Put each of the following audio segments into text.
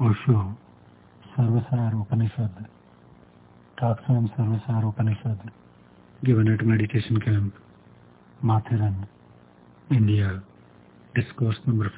Osho Sarvasar Upanishad talks on Sarvasar Upanishad given at meditation camp Mathiran, India, discourse number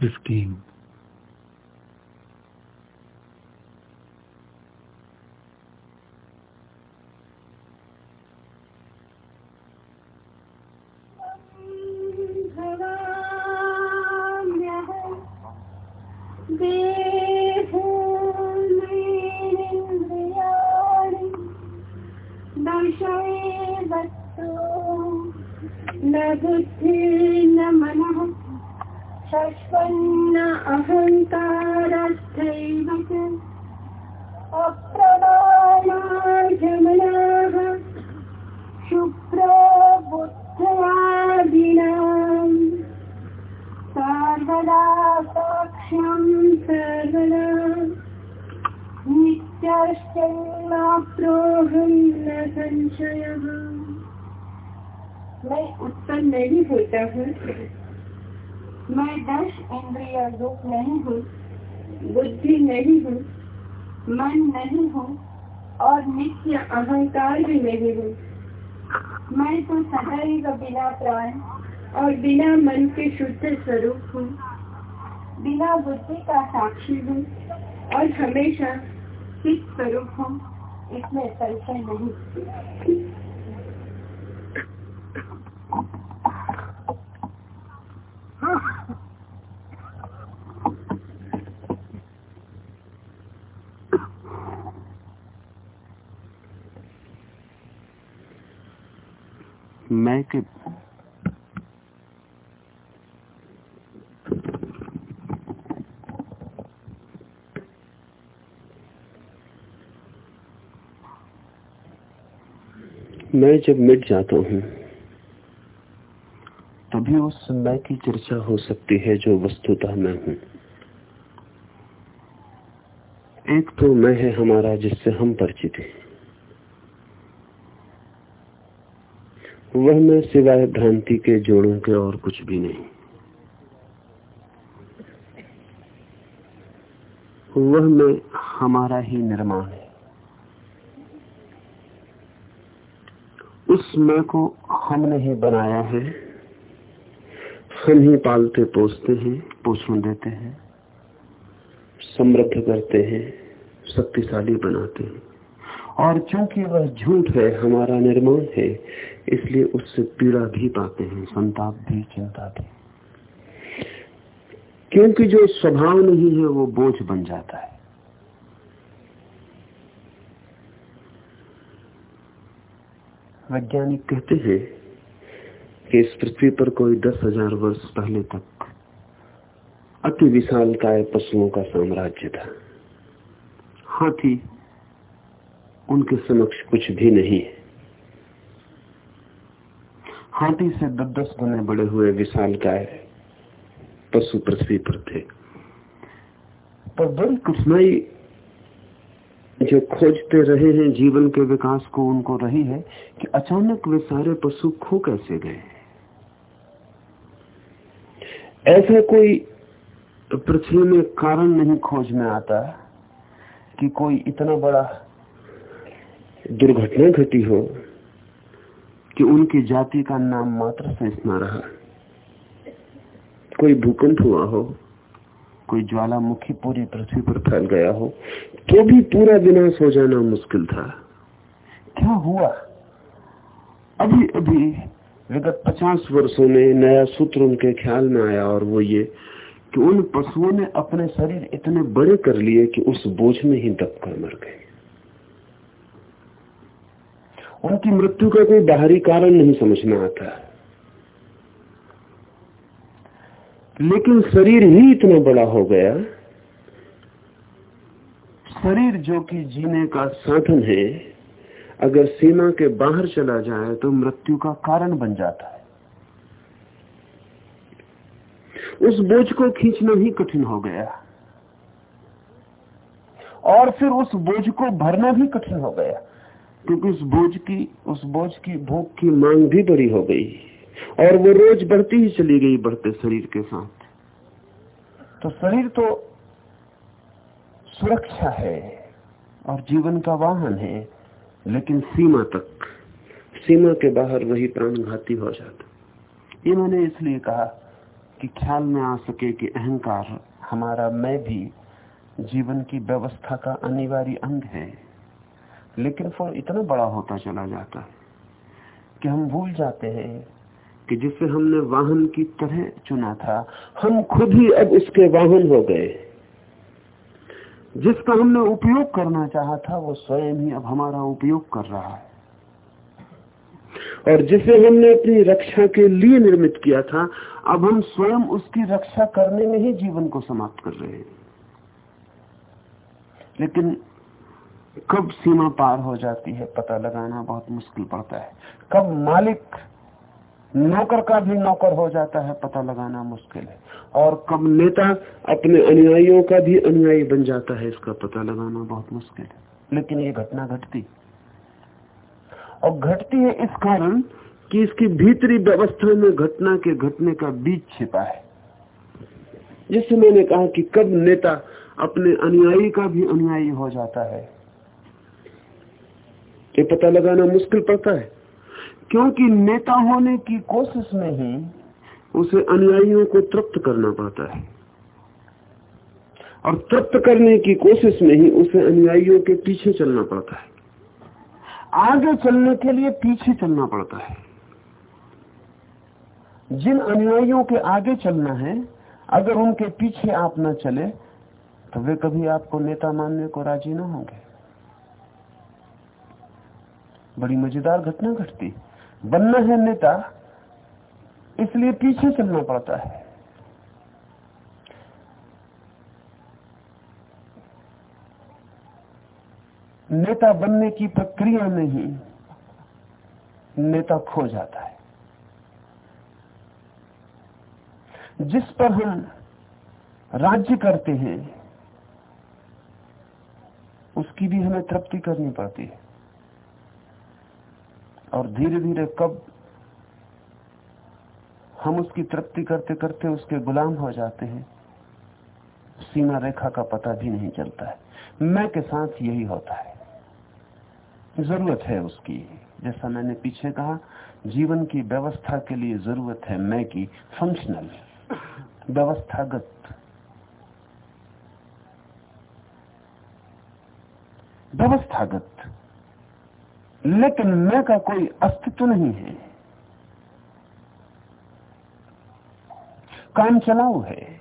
इसमें संशय नहीं। मैं के मैं जब मिट जाता हूँ, तभी उस मैं की चर्चा हो सकती है जो वस्तुतः मैं हूँ। एक तो मैं है हमारा जिससे हम परिचित हैं। वह मैं सिवाय भ्रांति के जोड़ों के और कुछ भी नहीं। वह मैं हमारा ही निर्माण है। उस मैं को हमने ही बनाया है। हम ही पालते, पोसते हैं, पोषण देते हैं, समृद्ध करते हैं, शक्तिशाली बनाते हैं। और चूँकि वह झूठ है, हमारा निर्माण है, इसलिए उससे पीड़ा भी पाते हैं, संताप भी चिंता भी क्योंकि जो स्वभाव नहीं है, वो बोझ बन जाता है। वैज्ञानिक कहते हैं कि इस पृथ्वी पर कोई दस हज़ार वर्ष पहले तक अति विशाल काय पशुओं का साम्राज्य था। हाथी उनके समक्ष कुछ भी नहीं हाथी से दस दस गुने बड़े हुए विशाल काय पशु पृथ्वी पर थे। पर बड़ी कठिनाई जो खोजते रहे हैं, जीवन के विकास को उनको रही है, कि अचानक वे सारे पशु खो कैसे गए? ऐसा कोई पृथ्वी में कारण नहीं खोज में आता कि कोई इतना बड़ा दुर्घटना घटी हो कि उनकी जाति का नाम मात्र से न रहा। कोई भूकंप हुआ हो, कोई ज्वालामुखी पूरी पृथ्वी पर फैल गया हो तो भी पूरा विनाश हो जाना मुश्किल था। क्या हुआ? अभी अभी, विगत पचास वर्षों में नया सूत्र उनके ख्याल में आया और वो ये कि उन पशुओं ने अपने शरीर इतने बड़े कर लिए कि उस बोझ में ही दबकर मर गए। उनकी मृत्यु का कोई बाहरी कारण नहीं समझना आता। लेकिन शरीर ही इतना बड़ा हो गया शरीर जो कि जीने का साधन है, अगर सीमा के बाहर चला जाए तो मृत्यु का कारण बन जाता है। उस बोझ को खींचना ही कठिन हो गया। और फिर उस बोझ को भरना भी कठिन हो गया, क्योंकि उस बोझ की, उस बोझ की भूख की मांग भी बड़ी हो गई, और वो रोज बढ़ती ही चली गई बढ़ते शरीर के साथ। तो शरीर तो सुरक्षा है और जीवन का वाहन है, लेकिन सीमा तक, सीमा के बाहर वही प्राणघाती हो जाता। ये मैंने इसलिए कहा कि ख्याल में आ सके कि अहंकार हमारा, मैं भी जीवन की व्यवस्था का अनिवार्य अंग है। लेकिन फिर इतना बड़ा होता चला जाता है कि हम भूल जाते हैं कि जिसे हमने वाहन की तरह चुना था, हम खुद ही अब उसके वाहन हो गए। जिसका हमने उपयोग करना चाहा था, वो स्वयं ही अब हमारा उपयोग कर रहा है। और जिसे हमने अपनी रक्षा के लिए निर्मित किया था, अब हम स्वयं उसकी रक्षा करने में ही जीवन को समाप्त कर रहे हैं। लेकिन कब सीमा पार हो जाती है, पता लगाना बहुत मुश्किल पड़ता है। कब मालिक नौकर का भी नौकर हो जाता है, पता लगाना मुश्किल है। और कब नेता अपने अनुयायियों का भी अनुयायी बन जाता है, इसका पता लगाना बहुत मुश्किल है। लेकिन ये घटना घटती। और घटती है इस कारण कि इसकी भीतरी व्यवस्था में घटना के घटने का बीज छिपा है। जिससे मैंने कहा कि कब नेता अपने अनुयायी का भी अनुयायी हो जाता है। ये पता लगाना मुश्किल पड़ता है। क्योंकि नेता होने की कोशिश में ही उसे अनुयायियों को तृप्त करना पड़ता है। और तृप्त करने की कोशिश में ही उसे अनुयायियों के पीछे चलना पड़ता है। आगे चलने के लिए पीछे चलना पड़ता है। जिन अनुयायियों के आगे चलना है, अगर उनके पीछे आप न चले तो वे कभी आपको नेता मानने को राज़ी ना होंगे। बड़ी मज़ेदार घटना घटती। बनना है नेता इसलिए पीछे चलना पड़ता है। नेता बनने की प्रक्रिया में ही नेता खो जाता है। जिस पर हम राज्य करते हैं, उसकी भी हमें तृप्ति करनी पड़ती है। और धीरे धीरे कब हम उसकी तृप्ति करते करते उसके गुलाम हो जाते हैं, सीमा रेखा का पता भी नहीं चलता है। मैं के साथ यही होता है। ज़रूरत है उसकी। जैसा मैंने पीछे कहा, जीवन की व्यवस्था के लिए ज़रूरत है मैं की फंक्शनल व्यवस्थागत। व्यवस्थागत। लेकिन मैं का कोई अस्तित्व नहीं है। काम चलाऊ है।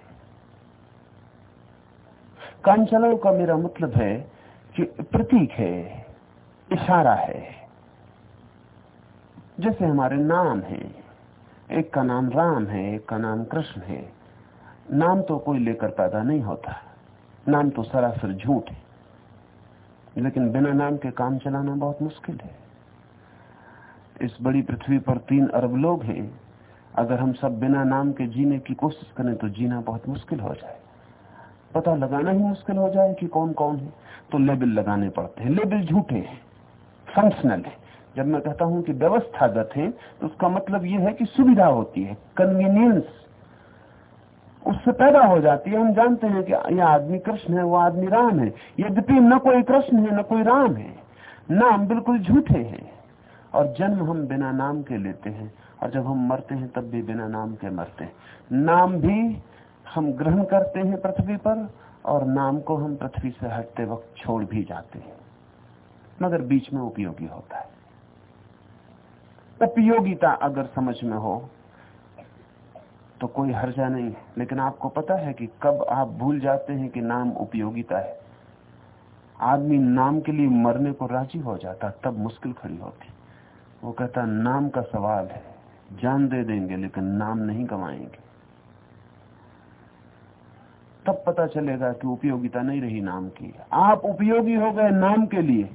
काम चलाओ का मेरा मतलब है कि प्रतीक है, इशारा है। जैसे हमारे नाम है, एक का नाम राम है, एक का नाम कृष्ण है। नाम तो कोई लेकर पैदा नहीं होता। नाम तो सरासर झूठ है। लेकिन बिना नाम के काम चलाना बहुत मुश्किल है। इस बड़ी पृथ्वी पर तीन अरब लोग हैं। अगर हम सब बिना नाम के जीने की कोशिश करें तो जीना बहुत मुश्किल हो जाए। पता लगाना ही मुश्किल हो जाए कि कौन कौन है। तो लेबल लगाने पड़ते हैं। लेबल झूठे हैं। फंक्शनल है। जब मैं कहता हूँ कि व्यवस्थागत है तो उसका मतलब यह है कि सुविधा होती है। कन्वीनियंस उससे पैदा हो जाती है। हम जानते हैं कि यह आदमी कृष्ण है, वो आदमी राम है। यद्यपि न कोई कृष्ण है, न कोई राम है नाम बिल्कुल झूठे हैं। और जन्म हम बिना नाम के लेते हैं, और जब हम मरते हैं, तब भी बिना नाम के मरते हैं। नाम भी हम ग्रहण करते हैं पृथ्वी पर, और नाम को हम पृथ्वी से हटते वक्त छोड़ भी जाते हैं। मगर बीच में उपयोगी होता है। उपयोगिता अगर समझ में हो तो कोई हर्जा नहीं। लेकिन आपको पता है कि कब आप भूल जाते हैं कि नाम उपयोगिता है। आदमी नाम के लिए मरने को राज़ी हो जाता, तब मुश्किल खड़ी होती। वो कहता, नाम का सवाल है, जान दे देंगे, लेकिन नाम नहीं गवाएँगे। तब पता चलेगा कि उपयोगिता नहीं रही नाम की। आप उपयोगी हो गए नाम के लिए।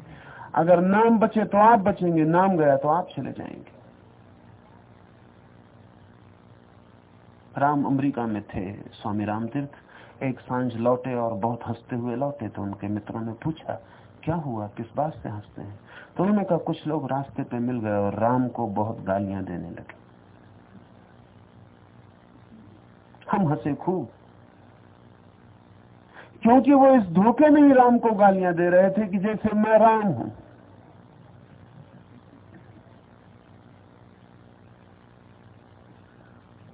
अगर नाम बचे तो आप बचेंगे, नाम गया तो आप चले जाएँगे। राम अमेरिका में थे, स्वामी राम तीर्थ एक साँझ लौटे और बहुत हँसते हुए लौटे तो उनके मित्रों ने पूछा, क्या हुआ? किस बात से हँसते हैं? तो उन्होंने कहा, कुछ लोग रास्ते पे मिल गए और राम को बहुत गालियाँ देने लगे। हम हंसे खूब। क्योंकि वो इस धोखे में ही राम को गालियाँ दे रहे थे कि जैसे मैं राम हूँ।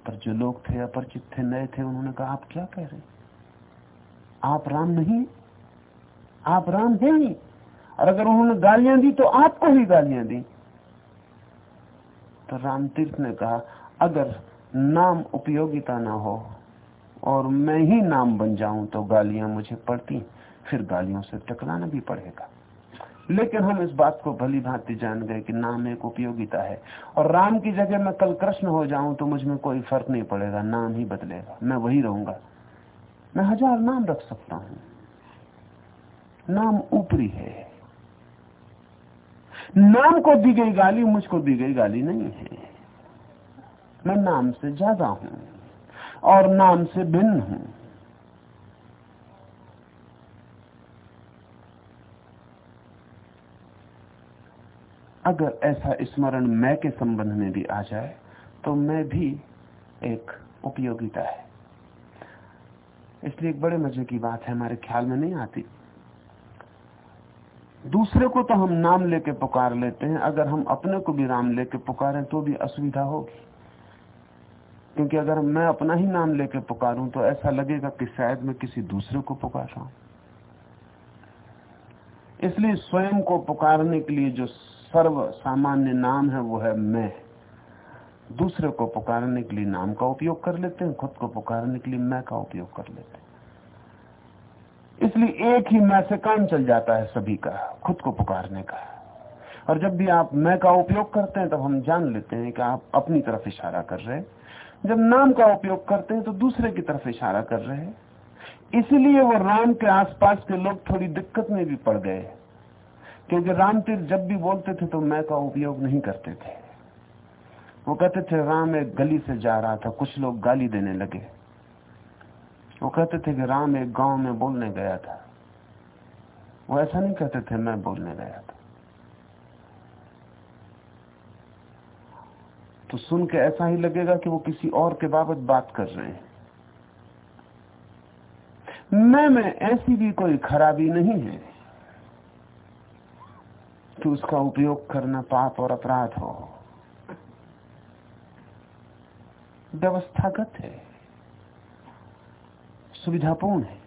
पर जो लोग थे, अपरिचित थे, नए थे, उन्होंने कहा, आप क्या कह रहे आप राम नहीं, आप राम है ही। और अगर उन्होंने गालियाँ दी तो आपको ही गालियाँ दी। तो राम तीर्थ ने कहा, अगर नाम उपयोगिता ना हो, और मैं ही नाम बन जाऊँ तो गालियाँ मुझे पड़ती, फिर गालियों से टकराना भी पड़ेगा। लेकिन हम इस बात को भली भांति जान गए कि नाम एक उपयोगिता है। और राम की जगह मैं कल कृष्ण हो जाऊँ तो मुझमें कोई फ़र्क नहीं पड़ेगा, नाम ही बदलेगा। मैं वही रहूँगा। मैं हज़ार नाम रख सकता हूँ। नाम ऊपरी है। नाम को दी गई गाली मुझको दी गई गाली नहीं है। मैं नाम से ज़्यादा हूँ और नाम से भिन्न हूँ। अगर ऐसा स्मरण मैं के संबंध में भी आ जाए तो मैं भी एक उपयोगिता है। इसलिए एक बड़े मज़े की बात है, हमारे ख्याल में नहीं आती। दूसरे को तो हम नाम लेके पुकार लेते हैं, अगर हम अपने को भी राम लेके पुकारें तो भी असुविधा होगी। क्योंकि अगर मैं अपना ही नाम लेके पुकारूं तो ऐसा लगेगा कि शायद मैं किसी दूसरे को पुकार रहा हूँ। इसलिए स्वयं को पुकारने के लिए जो सर्व सामान्य नाम है, वो है मैं। दूसरे को पुकारने के लिए नाम का उपयोग कर लेते हैं, खुद को पुकारने के लिए मैं का उपयोग कर लेते हैं। इसलिए एक ही मैं से काम चल जाता है सभी का, खुद को पुकारने का। और जब भी आप मैं का उपयोग करते हैं, तब हम जान लेते हैं कि आप अपनी तरफ़ इशारा कर रहे हैं। जब नाम का उपयोग करते हैं तो दूसरे की तरफ़ इशारा कर रहे हैं। इसलिए वो राम के आसपास के लोग थोड़ी दिक्कत में भी पड़ गए क्योंकि राम तीर्थ जब भी बोलते थे तो मैं का उपयोग नहीं करते थे। वो कहते थे, राम एक गली से जा रहा था, कुछ लोग गाली देने लगे। वो कहते थे कि राम एक गाँव में बोलने गया था। वो ऐसा नहीं कहते थे, मैं बोलने गया था। तो सुन के ऐसा ही लगेगा कि वो किसी और के बाबत बात कर रहे हैं। मैं में ऐसी भी कोई खराबी नहीं है। कि उसका उपयोग करना पाप और अपराध हो। व्यवस्थागत है। सुविधापूर्ण है।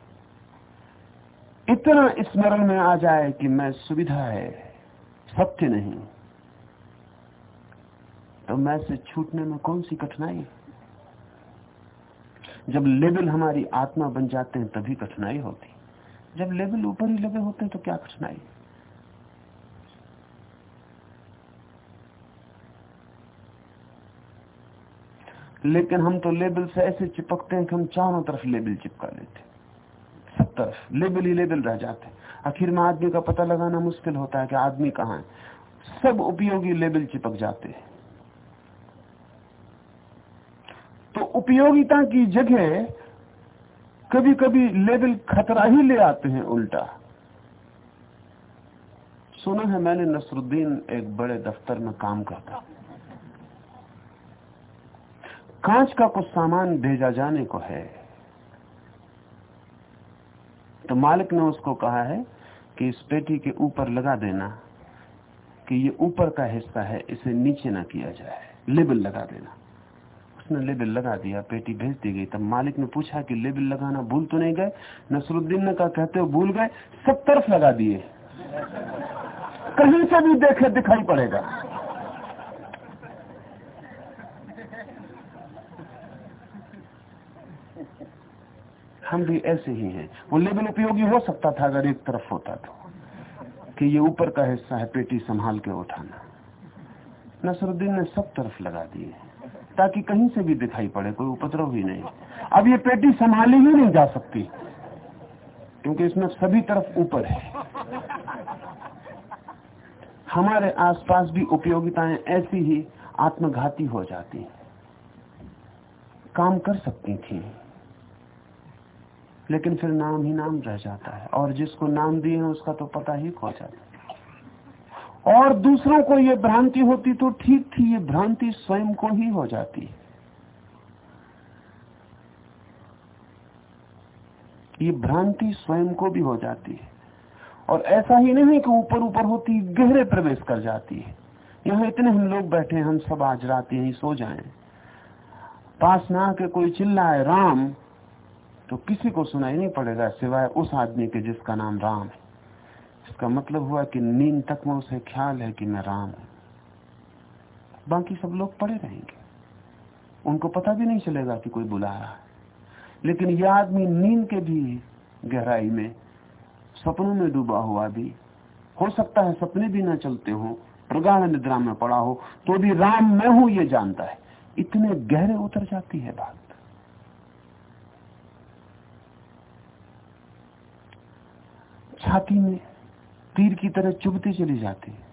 इतना स्मरण में आ जाए कि मैं सुविधा है, सत्य नहीं तो मैं से छूटने में कौन सी कठिनाई जब लेवल हमारी आत्मा बन जाते हैं, तभी कठिनाई होती। जब लेवल ऊपर ही लगे होते हैं तो क्या कठिनाई? लेकिन हम तो लेबल से ऐसे चिपकते हैं कि हम चारों तरफ़ लेबल चिपका लेते सब तरफ़, लेबल ही लेबल रह जाते आखिर में आदमी का पता लगाना मुश्किल होता है कि आदमी कहाँ है। सब उपयोगी लेबल चिपक जाते हैं। तो उपयोगिता की जगह कभी कभी लेबल खतरा ही ले आते हैं उल्टा। सुना है मैंने नसरुद्दीन एक बड़े दफ्तर में काम करता कांच का कुछ सामान भेजा जाने को है। तो मालिक ने उसको कहा है कि इस पेटी के ऊपर लगा देना, कि ये ऊपर का हिस्सा है, इसे नीचे ना किया जाए। लेबल लगा देना। उसने लेबल लगा दिया, पेटी भेज दी गई। तब मालिक ने पूछा कि लेबल लगाना भूल तो नहीं गए? नसरुद्दीन ने कहा, कहते हो भूल गए? सब तरफ़ लगा दिए। कहीं से भी देखे दिखाई पड़ेगा। हम भी ऐसे ही हैं। वो लेबल उपयोगी हो सकता था अगर एक तरफ़ होता तो। कि ये ऊपर का हिस्सा है पेटी संभाल के उठाना। नसरुद्दीन ने सब तरफ़ लगा दिए। ताकि कहीं से भी दिखाई पड़े, कोई उपद्रव भी नहीं। अब ये पेटी संभाली ही नहीं जा सकती, क्योंकि इसमें सभी तरफ़ ऊपर है। हमारे आसपास भी उपयोगिताएँ ऐसी ही आत्मघाती हो जाती काम कर सकती थी। लेकिन फिर नाम ही नाम रह जाता है। और जिसको नाम दिए हैं, उसका तो पता ही खो जाता है। और दूसरों को ये भ्रांति होती तो ठीक थी, ये भ्रांति स्वयं को ही हो जाती। है ये भ्रांति स्वयं को भी हो जाती है। और ऐसा ही नहीं कि ऊपर ऊपर होती, गहरे प्रवेश कर जाती है। यहाँ इतने हम लोग बैठे हम सब आज रात यहीं सो जाएँ। पास ना आके कोई चिल्लाए, राम तो किसी को सुनाई नहीं पड़ेगा सिवाय उस आदमी के जिसका नाम राम है। इसका मतलब हुआ कि नींद तक में उसे ख्याल है कि मैं राम हूँ। बाकी सब लोग पड़े रहेंगे। उनको पता भी नहीं चलेगा कि कोई बुला रहा है। लेकिन यह आदमी नींद के भी गहराई में, सपनों में डूबा हुआ भी, हो सकता है सपने भी ना चलते हो, प्रगाढ़ निद्रा में पड़ा हो तो भी राम मैं हूँ, ये जानता है। इतने गहरे उतर जाती है बात। छाती में तीर की तरह चुभती चली जाती है।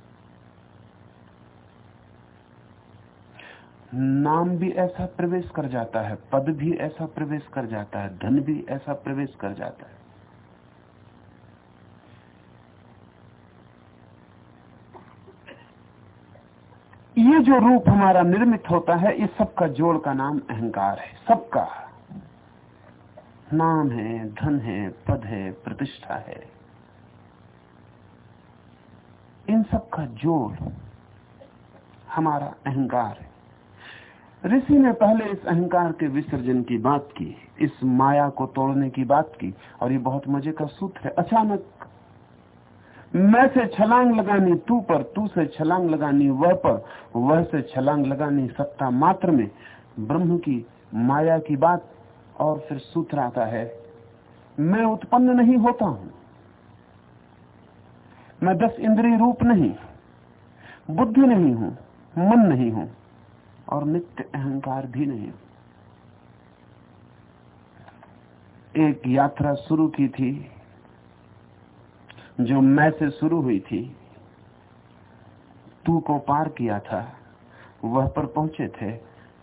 नाम भी ऐसा प्रवेश कर जाता है, पद भी ऐसा प्रवेश कर जाता है, धन भी ऐसा प्रवेश कर जाता है। ये जो रूप हमारा निर्मित होता है, इस सबका जोड़ का नाम अहंकार है, सबका। नाम है, धन है, पद है, प्रतिष्ठा है। इन सब का जोड़ हमारा अहंकार है। ऋषि ने पहले इस अहंकार के विसर्जन की बात की, इस माया को तोड़ने की बात की, और ये बहुत मज़े का सूत्र है। अचानक, मैं से छलांग लगानी तू पर, तू से छलांग लगानी वह पर, वह से छलांग लगानी सत्ता मात्र में। ब्रह्म की माया की बात, और फिर सूत्र आता है, मैं उत्पन्न नहीं होता हूँ। मैं दस इंद्रिय रूप नहीं, बुद्धि नहीं हूँ, मन नहीं हूँ, और नित्य अहंकार भी नहीं एक यात्रा शुरू की थी, जो मैं से शुरू हुई थी, तू को पार किया था, वह पर पहुँचे थे,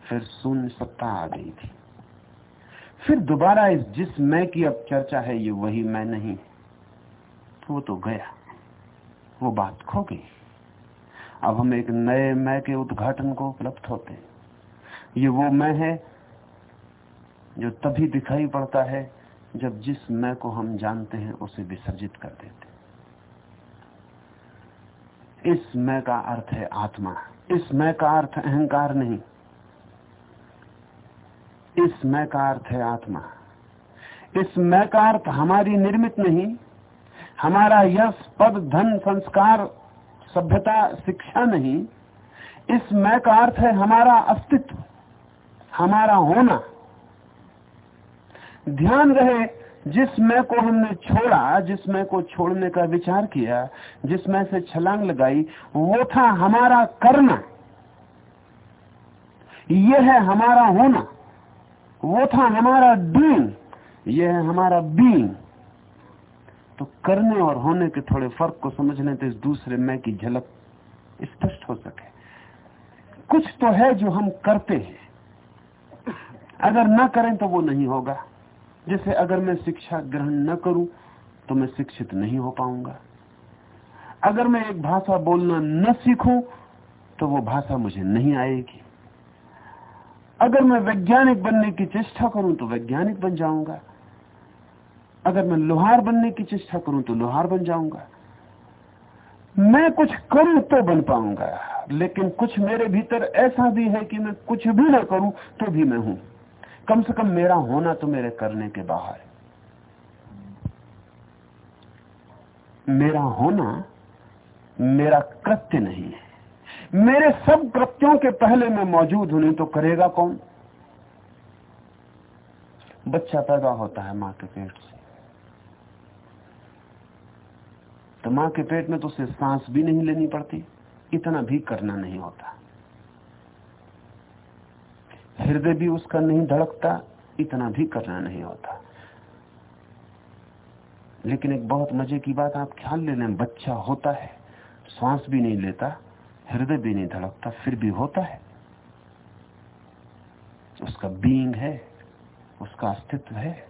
फिर शून्य सत्ता आ गई थी। फिर दोबारा इस जिस मैं की अब चर्चा है, ये वही मैं नहीं, वो तो गया। वो बात खो गई अब हम एक नए मैं के उद्घाटन को उपलब्ध होते हैं। ये वो मैं है जो तभी दिखाई पड़ता है जब जिस मैं को हम जानते हैं उसे विसर्जित कर देते इस मैं का अर्थ है आत्मा। इस मैं का अर्थ अहंकार नहीं। इस मैं का अर्थ है आत्मा। इस मैं का अर्थ हमारी निर्मित नहीं। हमारा यश, पद, धन, संस्कार, सभ्यता, शिक्षा नहीं। इस मैं का अर्थ है हमारा अस्तित्व, हमारा होना। ध्यान रहे, जिस मैं को हमने छोड़ा, जिस मैं को छोड़ने का विचार किया, जिस मैं से छलांग लगाई, वो था हमारा करना। यह है हमारा होना। वो था हमारा डूइंग यह है हमारा बीइंग तो करने और होने के थोड़े फ़र्क को समझने तो इस दूसरे मैं की झलक स्पष्ट हो सके। कुछ तो है जो हम करते हैं। अगर न करें तो वो नहीं होगा। जैसे अगर मैं शिक्षा ग्रहण न करूँ तो मैं शिक्षित नहीं हो पाऊँगा। अगर मैं एक भाषा बोलना न सीखूं तो वो भाषा मुझे नहीं आएगी। अगर मैं वैज्ञानिक बनने की चेष्टा करूँ तो वैज्ञानिक बन जाऊँगा। अगर मैं लोहार बनने की चेष्टा करूँ तो लोहार बन जाऊँगा। मैं कुछ कम तो बन पाऊँगा, लेकिन कुछ मेरे भीतर ऐसा भी है कि मैं कुछ भी ना करूँ तो भी मैं हूँ। कम से कम मेरा होना तो मेरे करने के बाहर मेरा होना मेरा कृत्य नहीं है। मेरे सब कृत्यों के पहले मैं मौजूद हूँ, नहीं तो करेगा कौन? बच्चा पैदा होता है माँ के पेट से। तो माँ के पेट में तो उसे सांस भी नहीं लेनी पड़ती। इतना भी करना नहीं होता। हृदय भी उसका नहीं धड़कता, इतना भी करना नहीं होता। लेकिन एक बहुत मज़े की बात आप ख्याल ले लें, बच्चा होता है श्वास भी नहीं लेता, हृदय भी नहीं धड़कता, फिर भी होता है। उसका बीइंग है, उसका अस्तित्व है,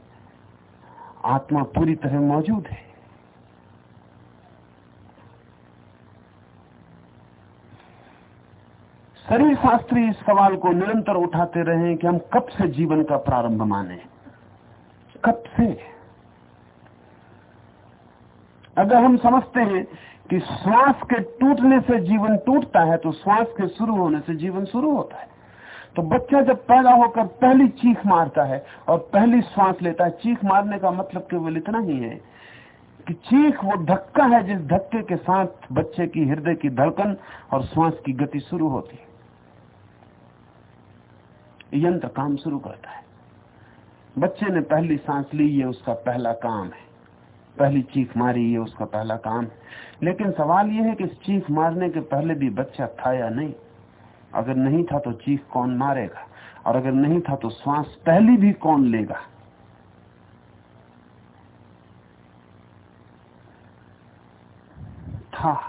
आत्मा पूरी तरह मौजूद है। शरीर शास्त्री इस सवाल को निरंतर उठाते रहे कि हम कब से जीवन का प्रारंभ माने। कब से? अगर हम समझते हैं कि श्वास के टूटने से जीवन टूटता है तो श्वास के शुरू होने से जीवन शुरू होता है। तो बच्चा जब पैदा होकर पहली चीख मारता है और पहली श्वास लेता है, चीख मारने का मतलब केवल इतना ही है कि चीख वो धक्का है जिस धक्के के साथ बच्चे की हृदय की धड़कन और श्वास की गति शुरू होती है। यंत्र काम शुरू करता है। बच्चे ने पहली सांस ली, ये उसका पहला काम है। पहली चीख मारी, ये उसका पहला काम है। लेकिन सवाल यह है कि चीख मारने के पहले भी बच्चा था या नहीं? अगर नहीं था तो चीख कौन मारेगा? और अगर नहीं था तो श्वास पहली भी कौन लेगा? था।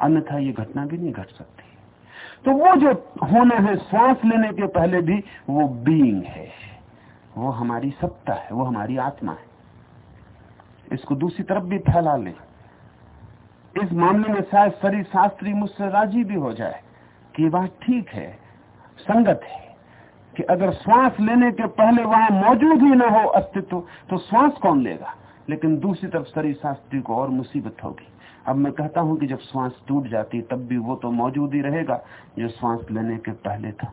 अन्यथा ये घटना भी नहीं घट सकती। तो वो जो होना है श्वास लेने के पहले भी वो बीइंग है। वो हमारी सत्ता है, वो हमारी आत्मा है। इसको दूसरी तरफ़ भी फैला ले। इस मामले में शायद शरीर शास्त्री मुझसे राज़ी भी हो जाए कि बात ठीक है, संगत है, कि अगर श्वास लेने के पहले वहाँ मौजूद ही ना हो अस्तित्व तो श्वास कौन लेगा? लेकिन दूसरी तरफ़ शरीर शास्त्री को और मुसीबत होगी। अब मैं कहता हूँ कि जब श्वास टूट जाती तब भी वो तो मौजूद ही रहेगा, जो श्वास लेने के पहले था।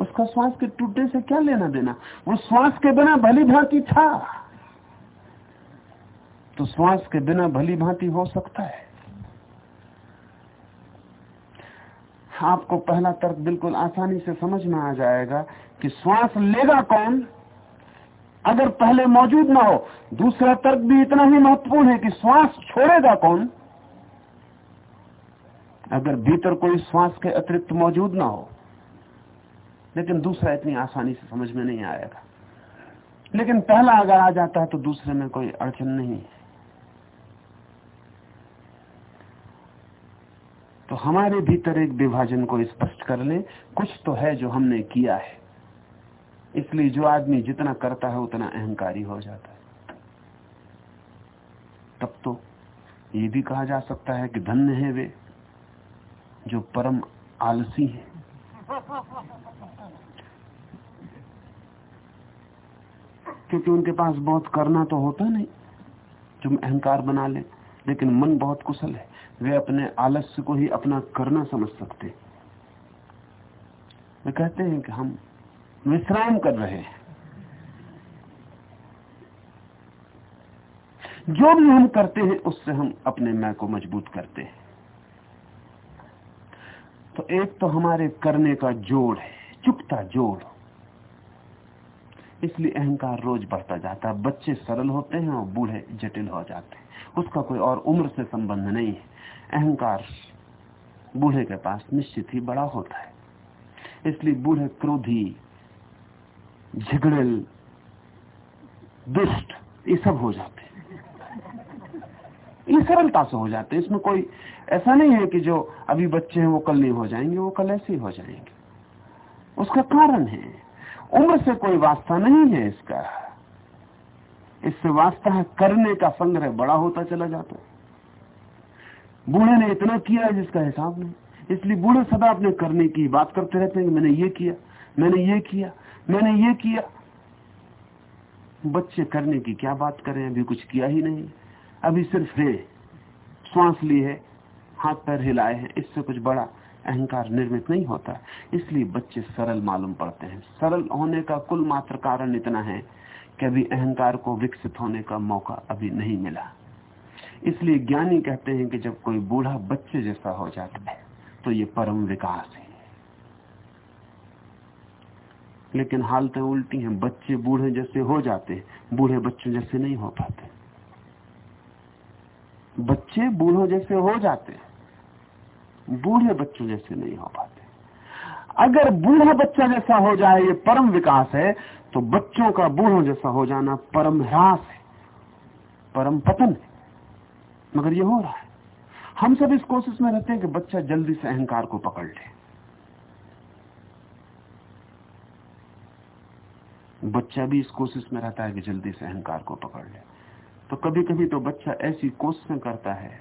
उसका श्वास के टूटने से क्या लेना देना? वो श्वास के बिना भली भांति था। तो श्वास के बिना भली भांति हो सकता है। आपको पहला तर्क बिल्कुल आसानी से समझ में आ जाएगा कि श्वास लेगा कौन? अगर पहले मौजूद ना हो, दूसरा तर्क भी इतना ही महत्वपूर्ण है कि श्वास छोड़ेगा कौन? अगर भीतर कोई श्वास के अतिरिक्त मौजूद ना हो, लेकिन दूसरा इतनी आसानी से समझ में नहीं आएगा। लेकिन पहला अगर आ जाता है तो दूसरे में कोई अड़चन नहीं है। तो हमारे भीतर एक विभाजन को स्पष्ट कर ले। कुछ तो है जो हमने किया है। इसलिए जो आदमी जितना करता है, उतना अहंकारी हो जाता है। तब तो ये भी कहा जा सकता है कि धन्य है वे, जो परम आलसी हैं। क्योंकि उनके पास बहुत करना तो होता नहीं, जो अहंकार बना ले, लेकिन मन बहुत कुशल है। वे अपने आलस्य को ही अपना करना समझ सकते वे कहते हैं कि हम विश्राम कर रहे हैं। जो भी हम करते हैं, उससे हम अपने मैं को मज़बूत करते हैं। तो एक तो हमारे करने का जोड़ है चुपता जोड़। इसलिए अहंकार रोज बढ़ता जाता है। बच्चे सरल होते हैं और बूढ़े जटिल हो जाते हैं। उसका कोई और उम्र से संबंध नहीं है। अहंकार बूढ़े के पास निश्चित ही बड़ा होता है। इसलिए बूढ़े क्रोधी झगड़ेल, दुष्ट, ये सब हो जाते हैं। ये सरलता से हो जाते हैं। इसमें कोई ऐसा नहीं है कि जो अभी बच्चे हैं वो कल नहीं हो जाएँगे, वो कल ऐसे ही हो जाएँगे। उसका कारण है, उम्र से कोई वास्ता नहीं है इसका। इससे वास्ता है करने का संग्रह बड़ा होता चला जाता है। बूढ़े ने इतना किया है जिसका हिसाब नहीं। इसलिए बूढ़े सदा अपने करने की बात करते रहते हैं मैंने ये किया, मैंने ये किया। मैंने ये किया। बच्चे करने की क्या बात करें? अभी कुछ किया ही नहीं। अभी सिर्फ़ है श्वास ली है, हाथ पैर हिलाए हैं। इससे कुछ बड़ा अहंकार निर्मित नहीं होता। इसलिए बच्चे सरल मालूम पड़ते हैं। सरल होने का कुल मात्र कारण इतना है कि अभी अहंकार को विकसित होने का मौका अभी नहीं मिला। इसलिए ज्ञानी कहते हैं कि जब कोई बूढ़ा बच्चे जैसा हो जाता है तो ये परम विकास है। लेकिन हालतें उल्टी हैं, बच्चे बूढ़े जैसे हो जाते हैं, बूढ़े बच्चों जैसे नहीं हो पाते। बच्चे बूढ़ों जैसे हो जाते बूढ़े बच्चों जैसे नहीं हो पाते। अगर बूढ़ा बच्चा जैसा हो जाए, ये परम विकास है तो बच्चों का बूढ़ों जैसा हो जाना परम ह्रास है, परम पतन है। मगर ये हो रहा है। हम सब इस कोशिश में रहते हैं कि बच्चा जल्दी से अहंकार को पकड़ ले। बच्चा भी इस कोशिश में रहता है कि जल्दी से अहंकार को पकड़ ले। तो कभी कभी तो बच्चा ऐसी कोशिशें करता है,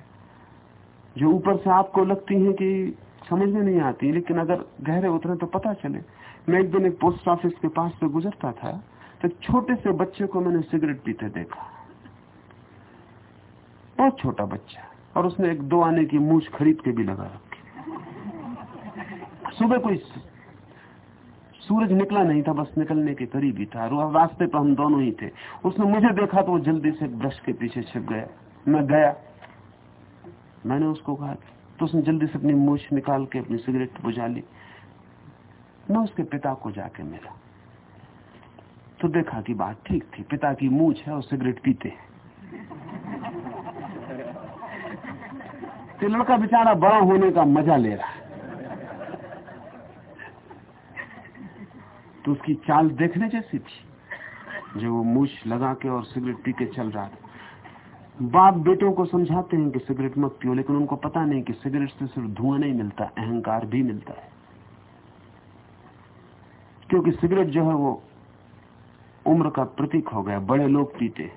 जो ऊपर से आपको लगती है कि समझ में नहीं आती, लेकिन अगर गहरे उतरे तो पता चले। मैं एक दिन एक पोस्ट ऑफ़िस के पास से गुजरता था तो छोटे से बच्चे को मैंने सिगरेट पीते देखा। बहुत छोटा बच्चा, और उसने एक दो आने की मूछ खरीद के भी लगा रखी। सुबह कोई सूरज निकला नहीं था, बस निकलने के करीब ही था। रास्ते पर हम दोनों ही थे। उसने मुझे देखा तो वो जल्दी से ब्रश के पीछे छिप गया। मैं गया। मैंने उसको कहा तो उसने जल्दी से अपनी मूछ निकाल के अपनी सिगरेट बुझा ली। मैं उसके पिता को जाके मिला। तो देखा कि बात ठीक थी। पिता की मूछ है और सिगरेट पीते तो लड़का बेचारा बड़ा होने का मज़ा ले रहा है। तो उसकी चाल देखने जैसी थी, जो वो मूछ लगा के और सिगरेट पी के चल रहा था। बाप बेटों को समझाते हैं कि सिगरेट मत पियो, लेकिन उनको पता नहीं कि सिगरेट से सिर्फ़ धुआँ नहीं मिलता, अहंकार भी मिलता है। क्योंकि सिगरेट जो है वो उम्र का प्रतीक हो गया, बड़े लोग पीते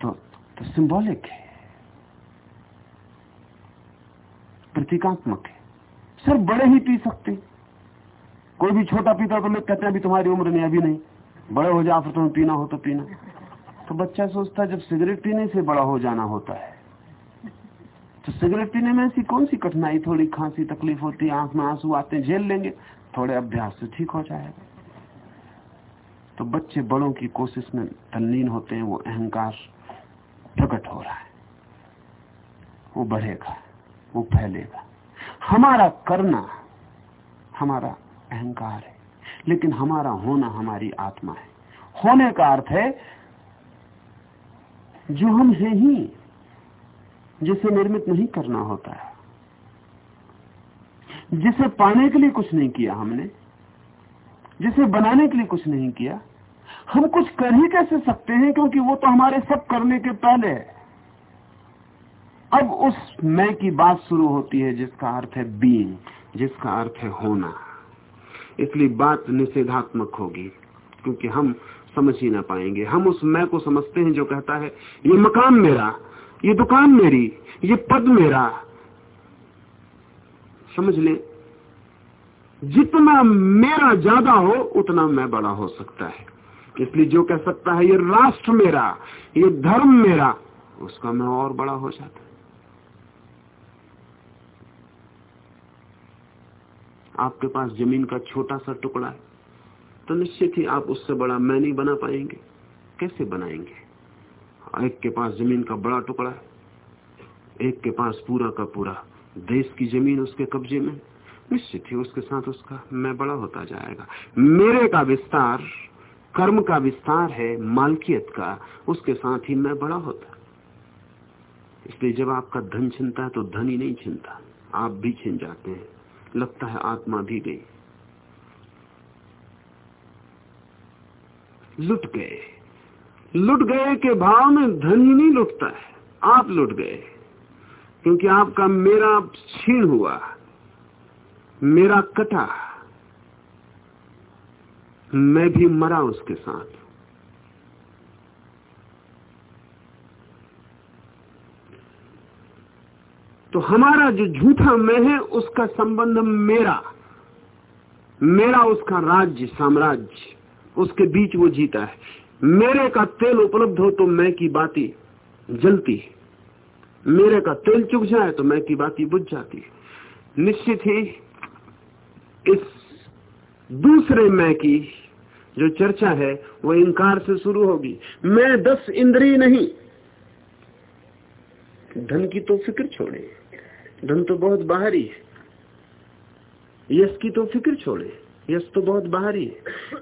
तो तो सिंबॉलिक है। प्रतीकात्मक है। सिर्फ़ बड़े ही पी सकते। कोई भी छोटा पीता तो लोग कहते हैं, अभी तुम्हारी उम्र नहीं, अभी नहीं। बड़े हो जाओ फिर तुम्हें पीना हो तो पीना। तो बच्चा सोचता है, जब सिगरेट पीने से बड़ा हो जाना होता है तो सिगरेट पीने में ऐसी कौन सी कठिनाई, थोड़ी खांसी, तकलीफ़ होती है आँख में आँसू आते हैं झेल लेंगे, थोड़े अभ्यास से ठीक हो जाएगा। तो बच्चे बड़ों की कोशिश में तल्लीन होते हैं, वो अहंकार प्रकट हो रहा है। वो बढ़ेगा, वो फैलेगा। हमारा करना हमारा अहंकार है, लेकिन हमारा होना हमारी आत्मा है। होने का अर्थ है, जो हम हैं ही, जिसे निर्मित नहीं करना होता है, जिसे पाने के लिए कुछ नहीं किया हमने, जिसे बनाने के लिए कुछ नहीं किया, हम कुछ कर ही कैसे सकते हैं, क्योंकि वो तो हमारे सब करने के पहले है। अब उस मैं की बात शुरू होती है, जिसका अर्थ है बीइंग जिसका अर्थ है होना। इसलिए बात निषेधात्मक होगी, क्योंकि हम समझ ही ना पाएँगे। हम उस मैं को समझते हैं जो कहता है, ये मकान मेरा, ये दुकान मेरी, ये पद मेरा। समझ ले, जितना मेरा ज़्यादा हो, उतना मैं बड़ा हो सकता है। इसलिए जो कह सकता है, ये राष्ट्र मेरा, ये धर्म मेरा, उसका मैं और बड़ा हो जाता आपके पास ज़मीन का छोटा सा टुकड़ा है तो निश्चित ही आप उससे बड़ा मैं नहीं बना पाएँगे। कैसे बनाएँगे? एक के पास ज़मीन का बड़ा टुकड़ा एक के पास पूरा का पूरा देश की ज़मीन उसके कब्जे में, निश्चित ही उसके साथ उसका मैं बड़ा होता जाएगा। मेरे का विस्तार, कर्म का विस्तार है, मालकियत का, उसके साथ ही मैं बड़ा होता। इसलिए जब आपका धन छिनता है तो धन ही नहीं छिनता, आप भी छिन जाते हैं। लगता है आत्मा भी गई। लुट गए। लुट गए के भाव में धन ही नहीं लुटता है। आप लुट गए। क्योंकि आपका मेरा छीण हुआ। मेरा कटा। मैं भी मरा उसके साथ। तो हमारा जो झूठा मैं है, उसका संबंध मेरा। मेरा उसका राज्य, साम्राज्य, उसके बीच वो जीता है। मेरे का तेल उपलब्ध हो तो मैं की बाती जलती मेरे का तेल चुक जाए तो मैं की बाती बुझ जाती निश्चित ही इस दूसरे मैं की जो चर्चा है, वो इंकार से शुरू होगी। मैं दस इंद्री नहीं। धन की तो फ़िक्र छोड़े। धन तो बहुत बाहरी है। यश की तो फ़िक्र छोड़े। यश तो बहुत बाहरी है।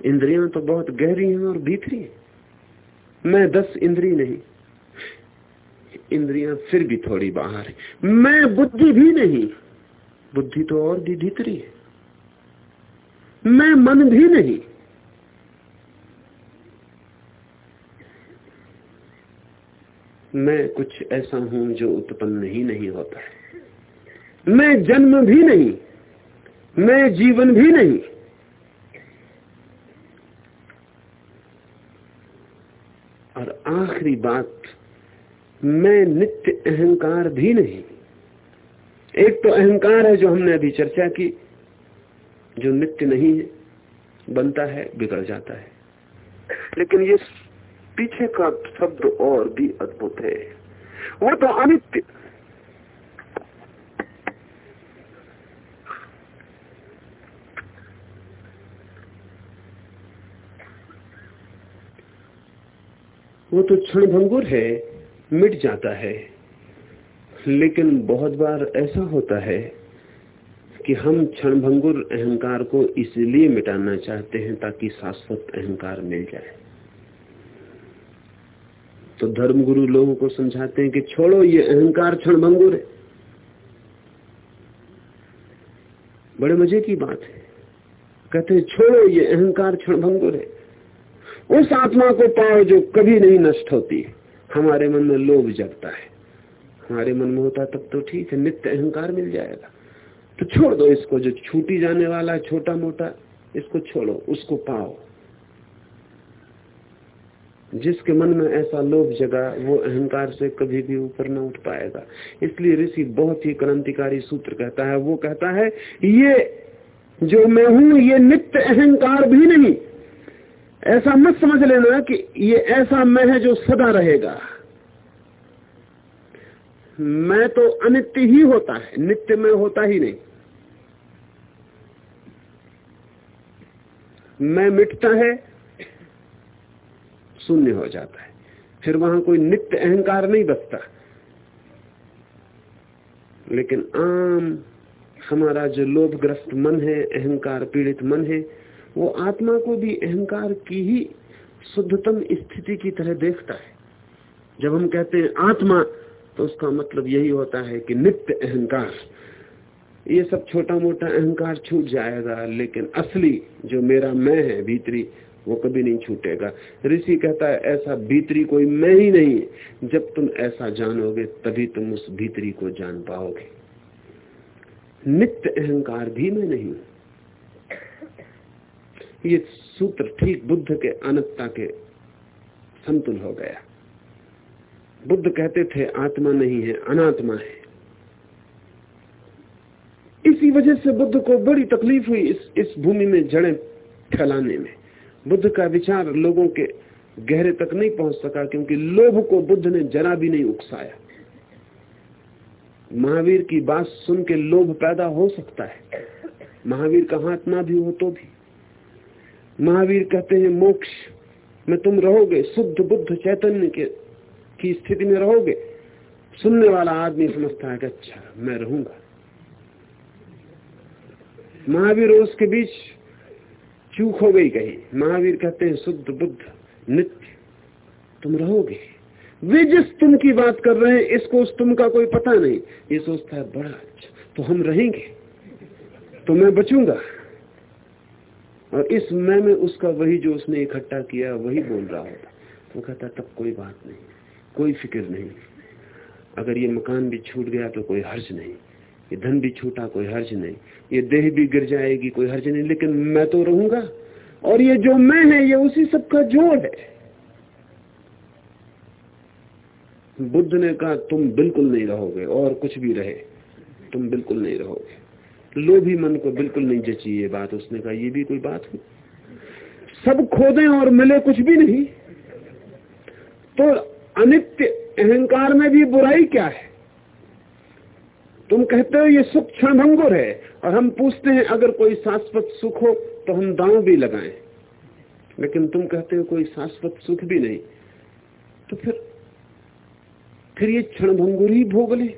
इंद्रियाँ तो बहुत गहरी हैं और भीतरी है। मैं दस इंद्री नहीं। इंद्रियाँ फिर भी थोड़ी बाहर है। मैं बुद्धि भी नहीं। बुद्धि तो और भी भीतरी है। मैं मन भी नहीं। मैं कुछ ऐसा हूँ जो उत्पन्न ही नहीं होता है। मैं जन्म भी नहीं, मैं जीवन भी नहीं। और आखिरी बात, मैं नित्य अहंकार भी नहीं। एक तो अहंकार है जो हमने अभी चर्चा की, जो नित्य नहीं है, बनता है, बिगड़ जाता है। लेकिन ये पीछे का शब्द और भी अद्भुत है। वो तो अनित्य वो तो क्षण भंगुर है, मिट जाता है। लेकिन बहुत बार ऐसा होता है कि हम क्षणभंगुर अहंकार को इसलिए मिटाना चाहते हैं ताकि शाश्वत अहंकार मिल जाए। तो धर्मगुरु लोगों को समझाते हैं कि छोड़ो, ये अहंकार क्षणभंगुर है। बड़े मज़े की बात है। कहते हैं, छोड़ो, ये अहंकार क्षणभंगुर है। उस आत्मा को पाओ जो कभी नहीं नष्ट होती। हमारे मन में लोभ जगता है। हमारे मन में होता तब तो ठीक है, नित्य अहंकार मिल जाएगा। तो छोड़ दो इसको, जो छूटी जाने वाला छोटा मोटा इसको छोड़ो, उसको पाओ। जिसके मन में ऐसा लोभ जगा, वो अहंकार से कभी भी ऊपर न उठ पाएगा। इसलिए ऋषि बहुत ही क्रांतिकारी सूत्र कहता है। वो कहता है, ये जो मैं हूँ, ये नित्य अहंकार भी नहीं ऐसा मत समझ लेना कि ये ऐसा मैं है जो सदा रहेगा। मैं तो अनित्य ही होता है, नित्य में होता ही नहीं। मैं मिटता है, शून्य हो जाता है। फिर वहाँ कोई नित्य अहंकार नहीं बचता। लेकिन आम हमारा जो लोभग्रस्त मन है, अहंकार पीड़ित मन है वो आत्मा को भी अहंकार की ही शुद्धतम स्थिति की तरह देखता है। जब हम कहते हैं आत्मा तो उसका मतलब यही होता है कि नित्य अहंकार। ये सब छोटा मोटा अहंकार छूट जाएगा, लेकिन असली जो मेरा मैं है भीतरी, वो कभी नहीं छूटेगा। ऋषि कहता है, ऐसा भीतरी कोई मैं ही नहीं जब तुम ऐसा जानोगे, तभी तुम उस भीतरी को जान पाओगे। नित्य अहंकार भी मैं नहीं ये सूत्र ठीक बुद्ध के अनत्ता के संतुल हो गया। बुद्ध कहते थे, आत्मा नहीं है, अनात्मा है। इसी वजह से बुद्ध को बड़ी तकलीफ़ हुई इस इस भूमि में जड़ें फैलाने में। बुद्ध का विचार लोगों के गहरे तक नहीं पहुँच सका, क्योंकि लोभ को बुद्ध ने जरा भी नहीं उकसाया। महावीर की बात सुन के लोभ पैदा हो सकता है। महावीर का हाथ ना भी हो तो भी। महावीर कहते हैं, मोक्ष, में तुम रहोगे, शुद्ध बुद्ध चैतन्य के, की स्थिति में रहोगे। सुनने वाला आदमी समझता है कि अच्छा मैं रहूँगा। महावीर और उसके बीच चूक हो गई कहीं। महावीर कहते हैं, शुद्ध बुद्ध, नित्य, तुम रहोगे। वे जिस तुम की बात कर रहे हैं, इसको उस तुम का कोई पता नहीं। ये सोचता है, बड़ा अच्छा तो हम रहेंगे तो मैं बचूँगा। और इस मैं में उसका वही जो उसने इकट्ठा किया, वही बोल रहा होता। तो कहता, तब कोई बात नहीं, कोई फ़िक्र नहीं। अगर ये मकान भी छूट गया तो कोई हर्ज नहीं। ये धन भी छूटा, कोई हर्ज नहीं। ये देह भी गिर जाएगी, कोई हर्ज नहीं। लेकिन मैं तो रहूँगा। और ये जो मैं है, ये उसी सब का जोड़ है। बुद्ध ने कहा, तुम बिल्कुल नहीं रहोगे और कुछ भी रहे, तुम बिल्कुल नहीं रहोगे। लोभी मन को बिल्कुल नहीं जची ये बात। उसने कहा, ये भी कोई बात हुई सब खोदें और मिले कुछ भी नहीं। तो अनित्य अहंकार में भी बुराई क्या है? तुम कहते हो ये सुख क्षणभंगुर है, और हम पूछते हैं, अगर कोई शाश्वत सुख हो तो हम दांव भी लगाएँ। लेकिन तुम कहते हो कोई शाश्वत सुख भी नहीं। तो फिर फिर ये क्षणभंगुर ही भोग ले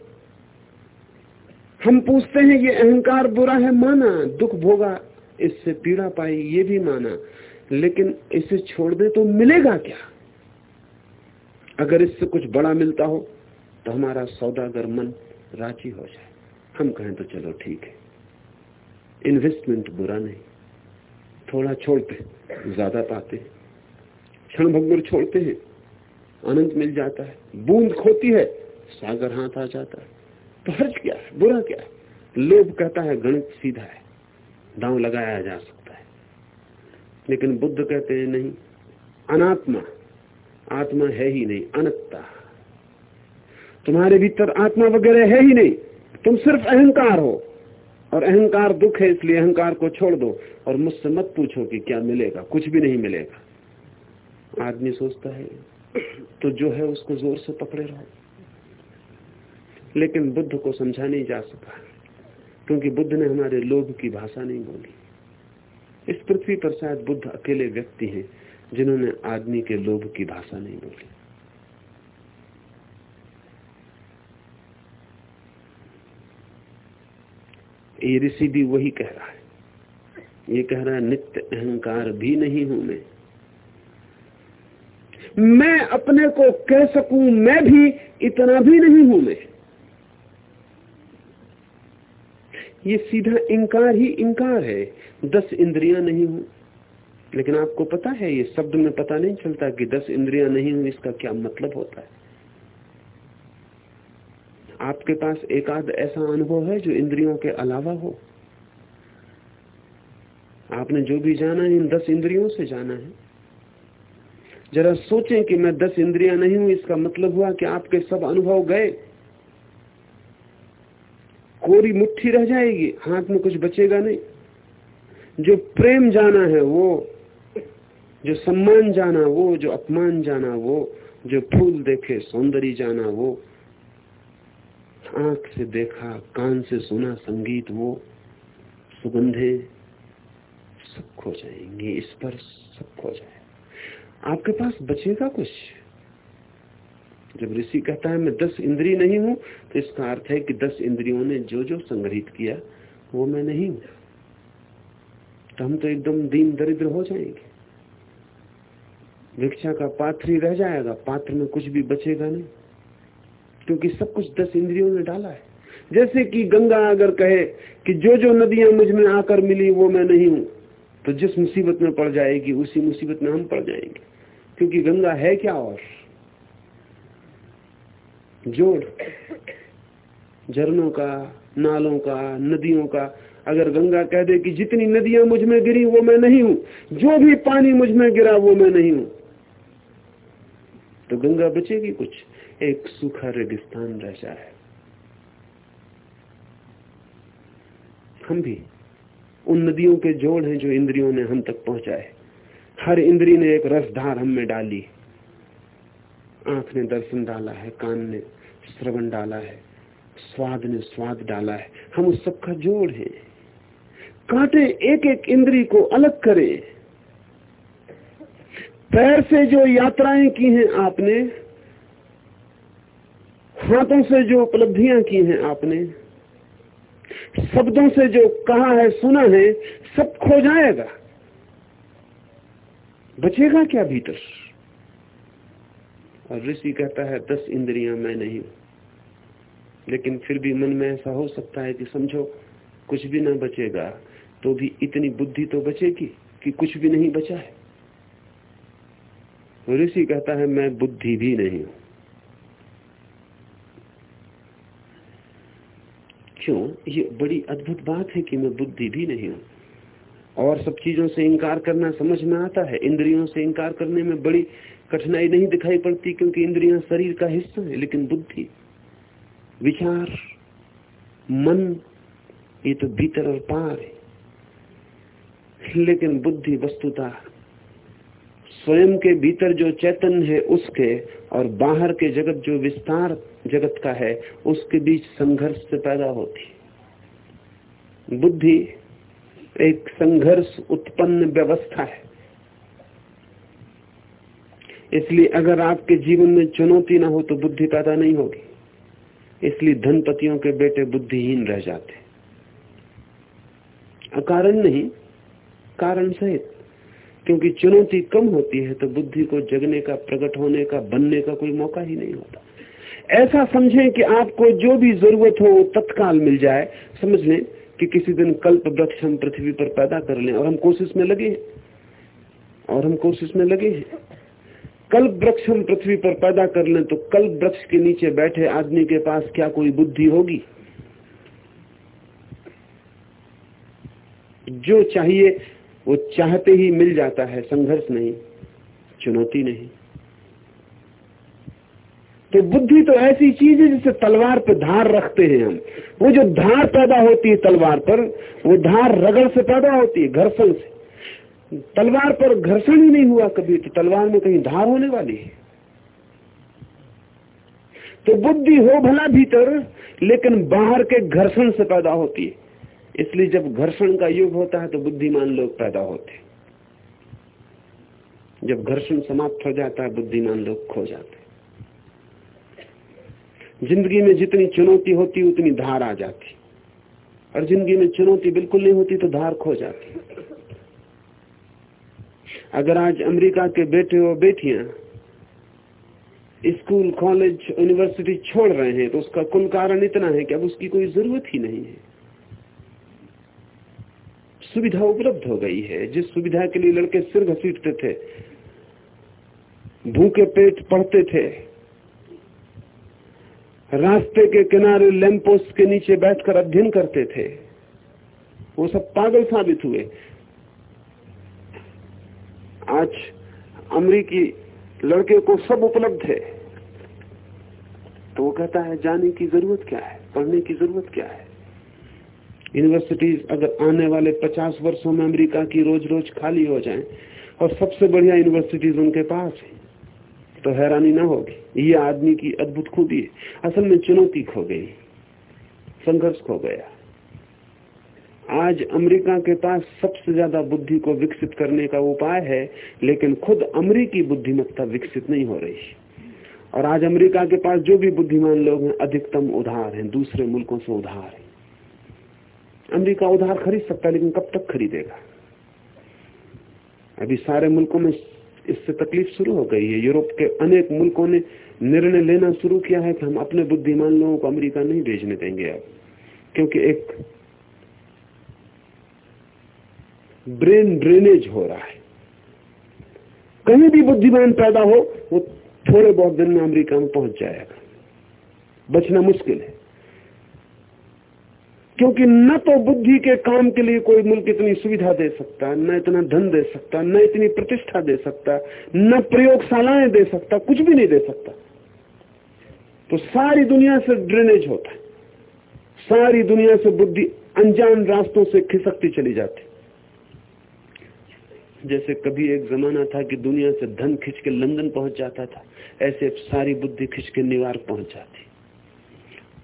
हम पूछते हैं, ये अहंकार बुरा है, माना? दुख भोगा, इससे पीड़ा पाई, ये भी माना। लेकिन इसे छोड़ दे तो मिलेगा क्या? अगर इससे कुछ बड़ा मिलता हो तो हमारा सौदागर मन राज़ी हो जाए। हम कहें तो चलो ठीक है। इन्वेस्टमेंट बुरा नहीं। थोड़ा छोड़ते, ज़्यादा पाते। क्षण भंगुर छोड़ते हैं अनंत मिल जाता है। बूंद खोती है, सागर हाथ आ जाता है। तो हर्ज क्या है? बुरा क्या है? लोभ कहता है, गणित सीधा है। दांव लगाया जा सकता है। लेकिन बुद्ध कहते हैं, नहीं, अनात्मा, आत्मा है ही नहीं, अनत्ता। तुम्हारे भीतर आत्मा वगैरह है ही नहीं। तुम सिर्फ़ अहंकार हो। और अहंकार दुख है, इसलिए अहंकार को छोड़ दो। और मुझसे मत पूछो कि क्या मिलेगा, कुछ भी नहीं मिलेगा। आदमी सोचता है तो जो है उसको ज़ोर से पकड़े रहो। लेकिन बुद्ध को समझा नहीं जा सका, क्योंकि बुद्ध ने हमारे लोभ की भाषा नहीं बोली। इस पृथ्वी पर शायद बुद्ध अकेले व्यक्ति हैं, जिन्होंने आदमी के लोभ की भाषा नहीं बोली। ये ऋषि भी वही कह रहा है। ये कह रहा है, नित्य अहंकार भी नहीं हूँ मैं। मैं अपने को कह सकूँ, मैं भी इतना भी नहीं हूँ मैं। ये सीधा इंकार ही इंकार है। दस इंद्रियाँ नहीं हूँ। लेकिन आपको पता है, ये शब्द में पता नहीं चलता कि दस इंद्रियाँ नहीं हूँ, इसका क्या मतलब होता है। आपके पास एक आध ऐसा अनुभव है जो इंद्रियों के अलावा हो? आपने जो भी जाना है, इन दस इंद्रियों से जाना है। जरा सोचें कि मैं दस इंद्रियाँ नहीं हूँ, इसका मतलब हुआ कि आपके सब अनुभव गए। कोरी मुट्ठी रह जाएगी, हाथ में कुछ बचेगा नहीं। जो प्रेम जाना है वो, जो सम्मान जाना वो, जो अपमान जाना वो, जो फूल देखे सौंदर्य जाना वो, आँख से देखा, कान से सुना संगीत वो, सुगंधे सब खो जाएँगे इस पर सब खो जाए आपके पास बचेगा कुछ? जब ऋषि कहता है, मैं दस इंद्री नहीं हूँ तो इसका अर्थ है कि दस इंद्रियों ने जो जो संग्रहित किया, वो मैं नहीं हूँ। तो हम तो एकदम दीन दरिद्र हो जाएँगे। भिक्षा का पात्र ही रह जाएगा, पात्र में कुछ भी बचेगा नहीं। क्योंकि सब कुछ दस इंद्रियों ने डाला है। जैसे कि गंगा अगर कहे कि जो जो नदियाँ मुझमें आकर मिली, वो मैं नहीं हूँ तो जिस मुसीबत में पड़ जाएगी, उसी मुसीबत में हम पड़ जाएँगे। क्योंकि गंगा है क्या और? जोड़। झरनों का, नालों का, नदियों का, अगर गंगा कह दे कि जितनी नदियाँ मुझमें गिरी, वो मैं नहीं हूँ। जो भी पानी मुझमें गिरा, वो मैं नहीं हूँ। तो गंगा बचेगी कुछ? एक सूखा रेगिस्तान रह जाए। हम भी उन नदियों के जोड़ हैं जो इंद्रियों ने हम तक पहुँचाए। हर इंद्री ने एक रसधार हम में डाली। आँख ने दर्शन डाला है, कान ने श्रवण डाला है, स्वाद ने स्वाद डाला है। हम उस सबका जोड़ है। कांटे एक एक इंद्री को अलग करें। पैर से जो यात्राएँ की हैं आपने, हाथों से जो उपलब्धियाँ की हैं आपने, शब्दों से जो कहा है, सुना है, सब खो जाएगा। बचेगा क्या भीतर? और ऋषि कहता है, दस इंद्रियाँ मैं नहीं लेकिन फिर भी मन में ऐसा हो सकता है कि समझो, कुछ भी ना बचेगा तो भी इतनी बुद्धि तो बचेगी कि कुछ भी नहीं बचा है। ऋषि कहता है, मैं बुद्धि भी नहीं हूँ। क्यों? ये बड़ी अद्भुत बात है कि मैं बुद्धि भी नहीं हूँ। और सब चीज़ों से इंकार करना समझ में आता है, इंद्रियों से इंकार करने में बड़ी कठिनाई नहीं दिखाई पड़ती क्योंकि इंद्रियाँ शरीर का हिस्सा है, लेकिन बुद्धि, विचार, मन, ये तो भीतर और पार है। लेकिन बुद्धि वस्तुता स्वयं के भीतर जो चैतन्य है उसके और बाहर के जगत जो विस्तार जगत का है, उसके बीच संघर्ष से पैदा होती बुद्धि एक संघर्ष उत्पन्न व्यवस्था है। इसलिए अगर आपके जीवन में चुनौती ना हो तो बुद्धि पैदा नहीं होगी। इसलिए धनपतियों के बेटे बुद्धिहीन रह जाते। अकारण नहीं, कारण सहित। क्योंकि चुनौती कम होती है तो बुद्धि को जगने का, प्रकट होने का, बनने का कोई मौका ही नहीं होता। ऐसा समझें कि आपको जो भी ज़रूरत हो वो तत्काल मिल जाए। समझ लें कि किसी दिन कल्प वृक्ष हम पृथ्वी पर पैदा कर लें और हम कोशिश में लगे हैं। और हम कोशिश में लगे हैं। कल्प वृक्ष हम पृथ्वी पर पैदा कर लें तो कल्प वृक्ष के नीचे बैठे आदमी के पास क्या कोई बुद्धि होगी? जो चाहिए, वो चाहते ही मिल जाता है, संघर्ष नहीं, चुनौती नहीं। तो बुद्धि तो ऐसी चीज़ है जिसे तलवार पर धार रखते हैं हम। वो जो धार पैदा होती है तलवार पर, वो धार रगड़ से पैदा होती है, घर्षण से। तलवार पर घर्षण ही नहीं हुआ कभी तो तलवार में कहीं धार होने वाली है। तो बुद्धि हो भला भीतर, लेकिन बाहर के घर्षण से पैदा होती है। इसलिए जब घर्षण का युग होता है तो बुद्धिमान लोग पैदा होते जब घर्षण समाप्त हो जाता है, बुद्धिमान लोग खो जाते ज़िंदगी में जितनी चुनौती होती, उतनी धार आ जाती। और ज़िंदगी में चुनौती बिल्कुल नहीं होती तो धार खो जाती। अगर आज अमेरिका के बेटे और बेटियाँ स्कूल, कॉलेज, यूनिवर्सिटी छोड़ रहे हैं तो उसका कुल कारण इतना है कि अब उसकी कोई ज़रूरत ही नहीं है। सुविधा उपलब्ध हो गई है। जिस सुविधा के लिए लड़के सिर घसीटते थे, भूखे पेट पढ़ते थे, रास्ते के किनारे लैंपोस्ट के नीचे बैठकर अध्ययन करते थे, वो सब पागल साबित हुए। आज अमरीकी लड़के को सब उपलब्ध है। तो वो कहता है, जाने की ज़रूरत क्या है? पढ़ने की ज़रूरत क्या है? यूनिवर्सिटीज अगर आने वाले 50 वर्षों में अमेरिका की रोज रोज खाली हो जाएँ और सबसे बढ़िया यूनिवर्सिटीज उनके पास है तो हैरानी ना होगी। ये आदमी की अद्भुत खूबी है। असल में चुनौती खो गई। संघर्ष खो गया। आज अमेरिका के पास सबसे ज़्यादा बुद्धि को विकसित करने का उपाय है, लेकिन खुद अमरीकी बुद्धिमत्ता विकसित नहीं हो रही। और आज अमेरिका के पास जो भी बुद्धिमान लोग हैं, अधिकतम उधार हैं, दूसरे मुल्कों से उधार है। अमेरिका उधार खरीद सकता है, लेकिन कब तक खरीदेगा? अभी सारे मुल्कों में इससे तकलीफ़ शुरू हो गई है। यूरोप के अनेक मुल्कों ने निर्णय लेना शुरू किया है कि हम अपने बुद्धिमान लोगों को अमेरिका नहीं भेजने देंगे अब, क्योंकि एक ब्रेन ड्रेनेज हो रहा है। कहीं भी बुद्धिमान पैदा हो, वो थोड़े बहुत दिन में अमेरिका में पहुँच जाएगा। बचना मुश्किल है। क्योंकि न तो बुद्धि के काम के लिए कोई मुल्क इतनी सुविधा दे सकता, न इतना धन दे सकता, न इतनी प्रतिष्ठा दे सकता, न प्रयोगशालाएँ दे सकता, कुछ भी नहीं दे सकता। तो सारी दुनिया से ड्रेनेज होता है। सारी दुनिया से बुद्धि अनजान रास्तों से खिसकती चली जाती। जैसे कभी एक जमाना था कि दुनिया से धन खिंच के लंदन पहुँच जाता था, ऐसे सारी बुद्धि खिंच के न्यूयॉर्क पहुँच जाती।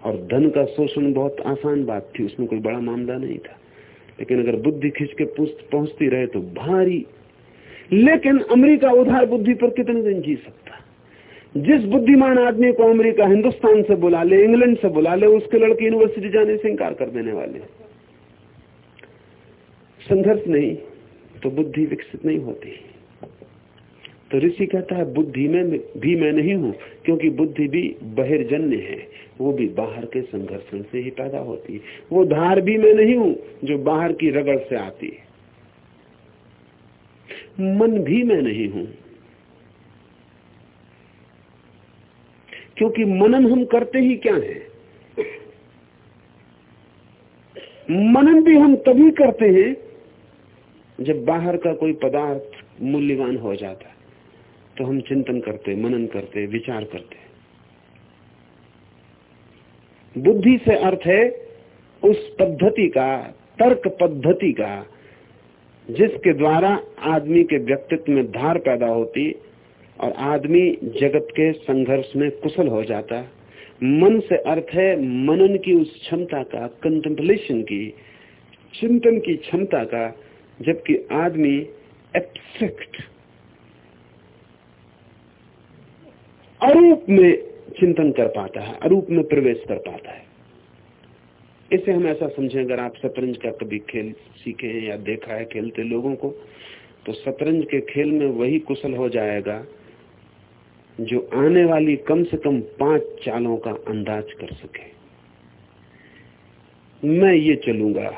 और धन का शोषण बहुत आसान बात थी, उसमें कोई बड़ा मामला नहीं था। लेकिन अगर बुद्धि खिंच के पहुँचती रहे तो भारी। लेकिन अमेरिका उधार बुद्धि पर कितने दिन जी सकता? जिस बुद्धिमान आदमी को अमेरिका हिंदुस्तान से बुला ले, इंग्लैंड से बुला ले, उसके लड़के यूनिवर्सिटी जाने से इंकार कर देने वाले। संघर्ष नहीं। तो बुद्धि विकसित नहीं होती। तो ऋषि कहता है, बुद्धि में भी मैं नहीं हूँ, क्योंकि बुद्धि भी बहिर्जन्य है। वो भी बाहर के संघर्षण से ही पैदा होती है। वो धार भी मैं नहीं हूँ, जो बाहर की रगड़ से आती है। मन भी मैं नहीं हूँ। क्योंकि मनन हम करते ही क्या है? मनन भी हम तभी करते हैं जब बाहर का कोई पदार्थ मूल्यवान हो जाता है तो हम चिंतन करते, मनन करते, विचार करते बुद्धि से अर्थ है, उस पद्धति का, तर्क पद्धति का, जिसके द्वारा आदमी के व्यक्तित्व में धार पैदा होती, और आदमी जगत के संघर्ष में कुशल हो जाता। मन से अर्थ है, मनन की उस क्षमता का कंटेम्पलेशन की, चिंतन की क्षमता का जबकि आदमी एब्सेक्ट अरूप में चिंतन कर पाता है, अरूप में प्रवेश कर पाता है। इसे हम ऐसा समझें, अगर आप शतरंज का कभी खेल सीखे हैं या देखा है खेलते लोगों को तो शतरंज के खेल में वही कुशल हो जाएगा जो आने वाली कम से कम पाँच चालों का अंदाज कर सके। मैं ये चलूँगा।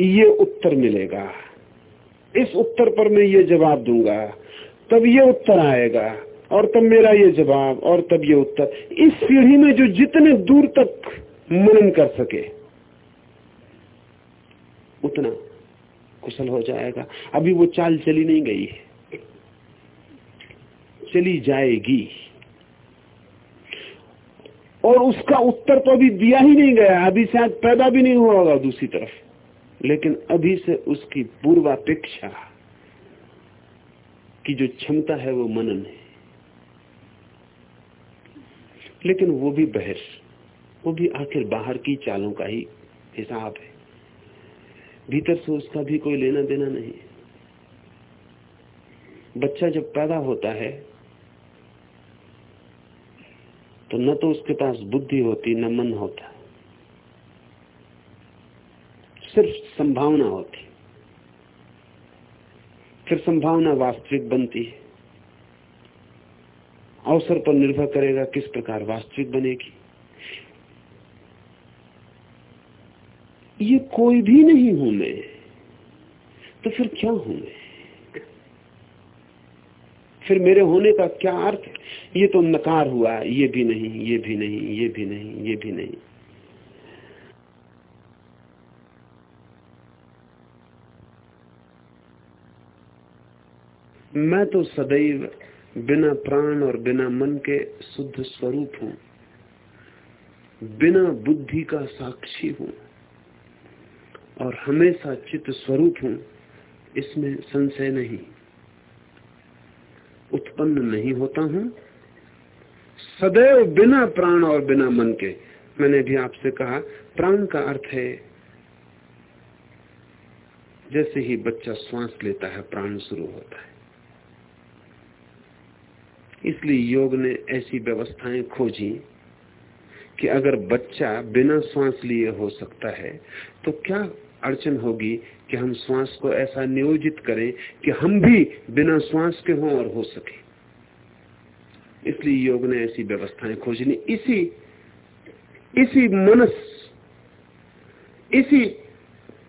ये उत्तर मिलेगा। इस उत्तर पर मैं ये जवाब दूँगा, तब ये उत्तर आएगा, और तब मेरा ये जवाब, और तब ये उत्तर। इस सीढ़ी में जो जितने दूर तक मनन कर सके, उतना कुशल हो जाएगा। अभी वो चाल चली नहीं गई है। चली जाएगी। और उसका उत्तर तो अभी दिया ही नहीं गया, अभी शायद पैदा भी नहीं हुआ होगा दूसरी तरफ़। लेकिन अभी से उसकी पूर्वापेक्षा की जो क्षमता है वो मनन है। लेकिन वो भी बहस वो भी आखिर बाहर की चालों का ही हिसाब है। भीतर से उसका भी कोई लेना देना नहीं। बच्चा जब पैदा होता है तो न तो उसके पास बुद्धि होती, न मन होता। सिर्फ़ संभावना होती। फिर संभावना वास्तविक बनती है। अवसर पर निर्भर करेगा किस प्रकार वास्तविक बनेगी। ये कोई भी नहीं हूँ मैं तो फिर क्या हूँ मैं? फिर मेरे होने का क्या अर्थ ये तो नकार हुआ, ये भी नहीं, ये भी नहीं, ये भी नहीं, ये भी नहीं। मैं तो सदैव बिना प्राण और बिना मन के शुद्ध स्वरूप हूँ। बिना बुद्धि का साक्षी हूँ। और हमेशा चित्त स्वरूप हूँ, इसमें संशय नहीं। उत्पन्न नहीं होता हूँ। सदैव बिना प्राण और बिना मन के। मैंने भी आपसे कहा, प्राण का अर्थ है, जैसे ही बच्चा श्वास लेता है, प्राण शुरू होता है। इसलिए योग ने ऐसी व्यवस्थाएँ खोजी कि अगर बच्चा बिना श्वास लिए हो सकता है तो क्या अड़चन होगी कि हम श्वास को ऐसा नियोजित करें कि हम भी बिना श्वास के हों और हो सके? इसलिए योग ने ऐसी व्यवस्थाएँ खोजनी। इसी इसी मनस, इसी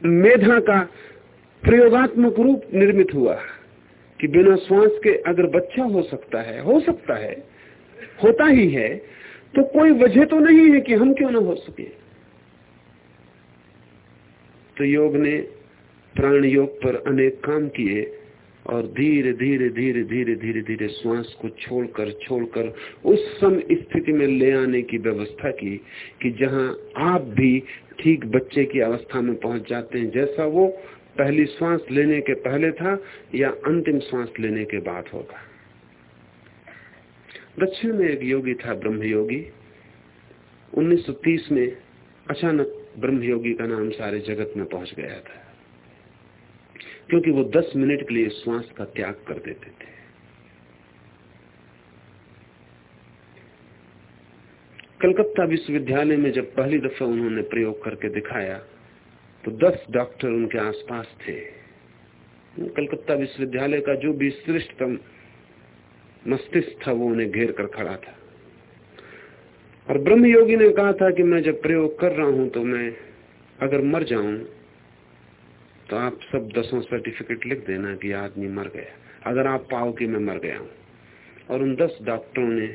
मेधा का प्रयोगात्मक रूप निर्मित हुआ। कि बिना श्वास के अगर बच्चा हो सकता है, हो सकता है, होता ही है तो कोई वजह तो नहीं है कि हम क्यों ना हो सके। तो योग ने प्राण योग पर अनेक काम किए और धीरे धीरे धीरे धीरे धीरे धीरे श्वास को छोड़कर छोड़कर उस सम स्थिति में ले आने की व्यवस्था की कि जहाँ आप भी ठीक बच्चे की अवस्था में पहुँच जाते हैं, जैसा वो पहली श्वास लेने के पहले था या अंतिम श्वास लेने के बाद होगा? दक्षिण में एक योगी था ब्रह्म योगी 1930 में अचानक ब्रह्मयोगी का नाम सारे जगत में पहुँच गया था, क्योंकि वो 10 मिनट के लिए श्वास का त्याग कर देते थे। कलकत्ता विश्वविद्यालय में जब पहली दफ़ा उन्होंने प्रयोग करके दिखाया तो 10 डॉक्टर उनके आसपास थे। कलकत्ता विश्वविद्यालय का जो भी श्रेष्ठतम मस्तिष्क था, वो उन्हें घेर कर खड़ा था। और ब्रह्म योगी ने कहा था कि मैं जब प्रयोग कर रहा हूँ तो मैं अगर मर जाऊँ तो आप सब दसों सर्टिफिकेट लिख देना कि आदमी मर गया। अगर आप पाओ कि मैं मर गया हूँ। और उन दस डॉक्टरों ने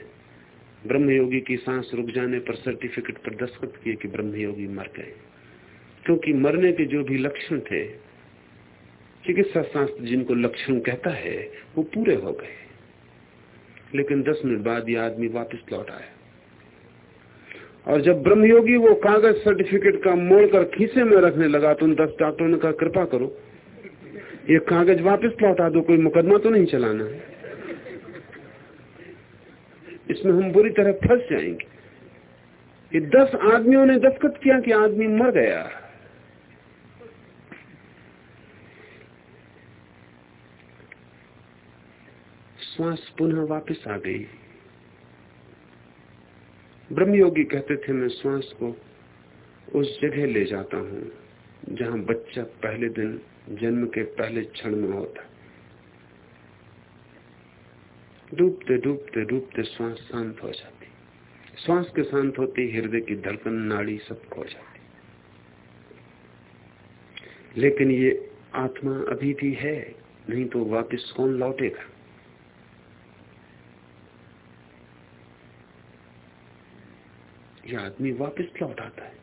ब्रह्मयोगी की सांस रुक जाने पर सर्टिफिकेट पर दस्तखत किए कि ब्रह्म योगी मर गए। क्योंकि मरने के जो भी लक्षण थे, चिकित्सा शास्त्र जिनको लक्षण कहता है, वो पूरे हो गए। लेकिन दस मिनट बाद ये आदमी वापस लौट आया। और जब ब्रह्मयोगी वो कागज़ सर्टिफिकेट का मोड़कर खीसे में रखने लगा तो उन दस डॉक्टरों ने कहा, कृपा करो, ये कागज़ वापस लौटा दो, कोई मुकदमा तो नहीं चलाना है। इसमें हम बुरी तरह फंस जाएँगे। ये दस आदमियों ने दस्तखत किया कि आदमी मर गया। श्वास पुनः वापस आ गई। ब्रह्मयोगी कहते थे, मैं श्वास को उस जगह ले जाता हूँ, जहाँ बच्चा पहले दिन जन्म के पहले क्षण में होता डूबते डूबते डूबते श्वास शांत हो जाती श्वास के शांत होते हृदय की धड़कन, नाड़ी सब खो जाती लेकिन ये आत्मा अभी भी है, नहीं तो वापस कौन लौटेगा? यह आदमी वापस लौट आता है।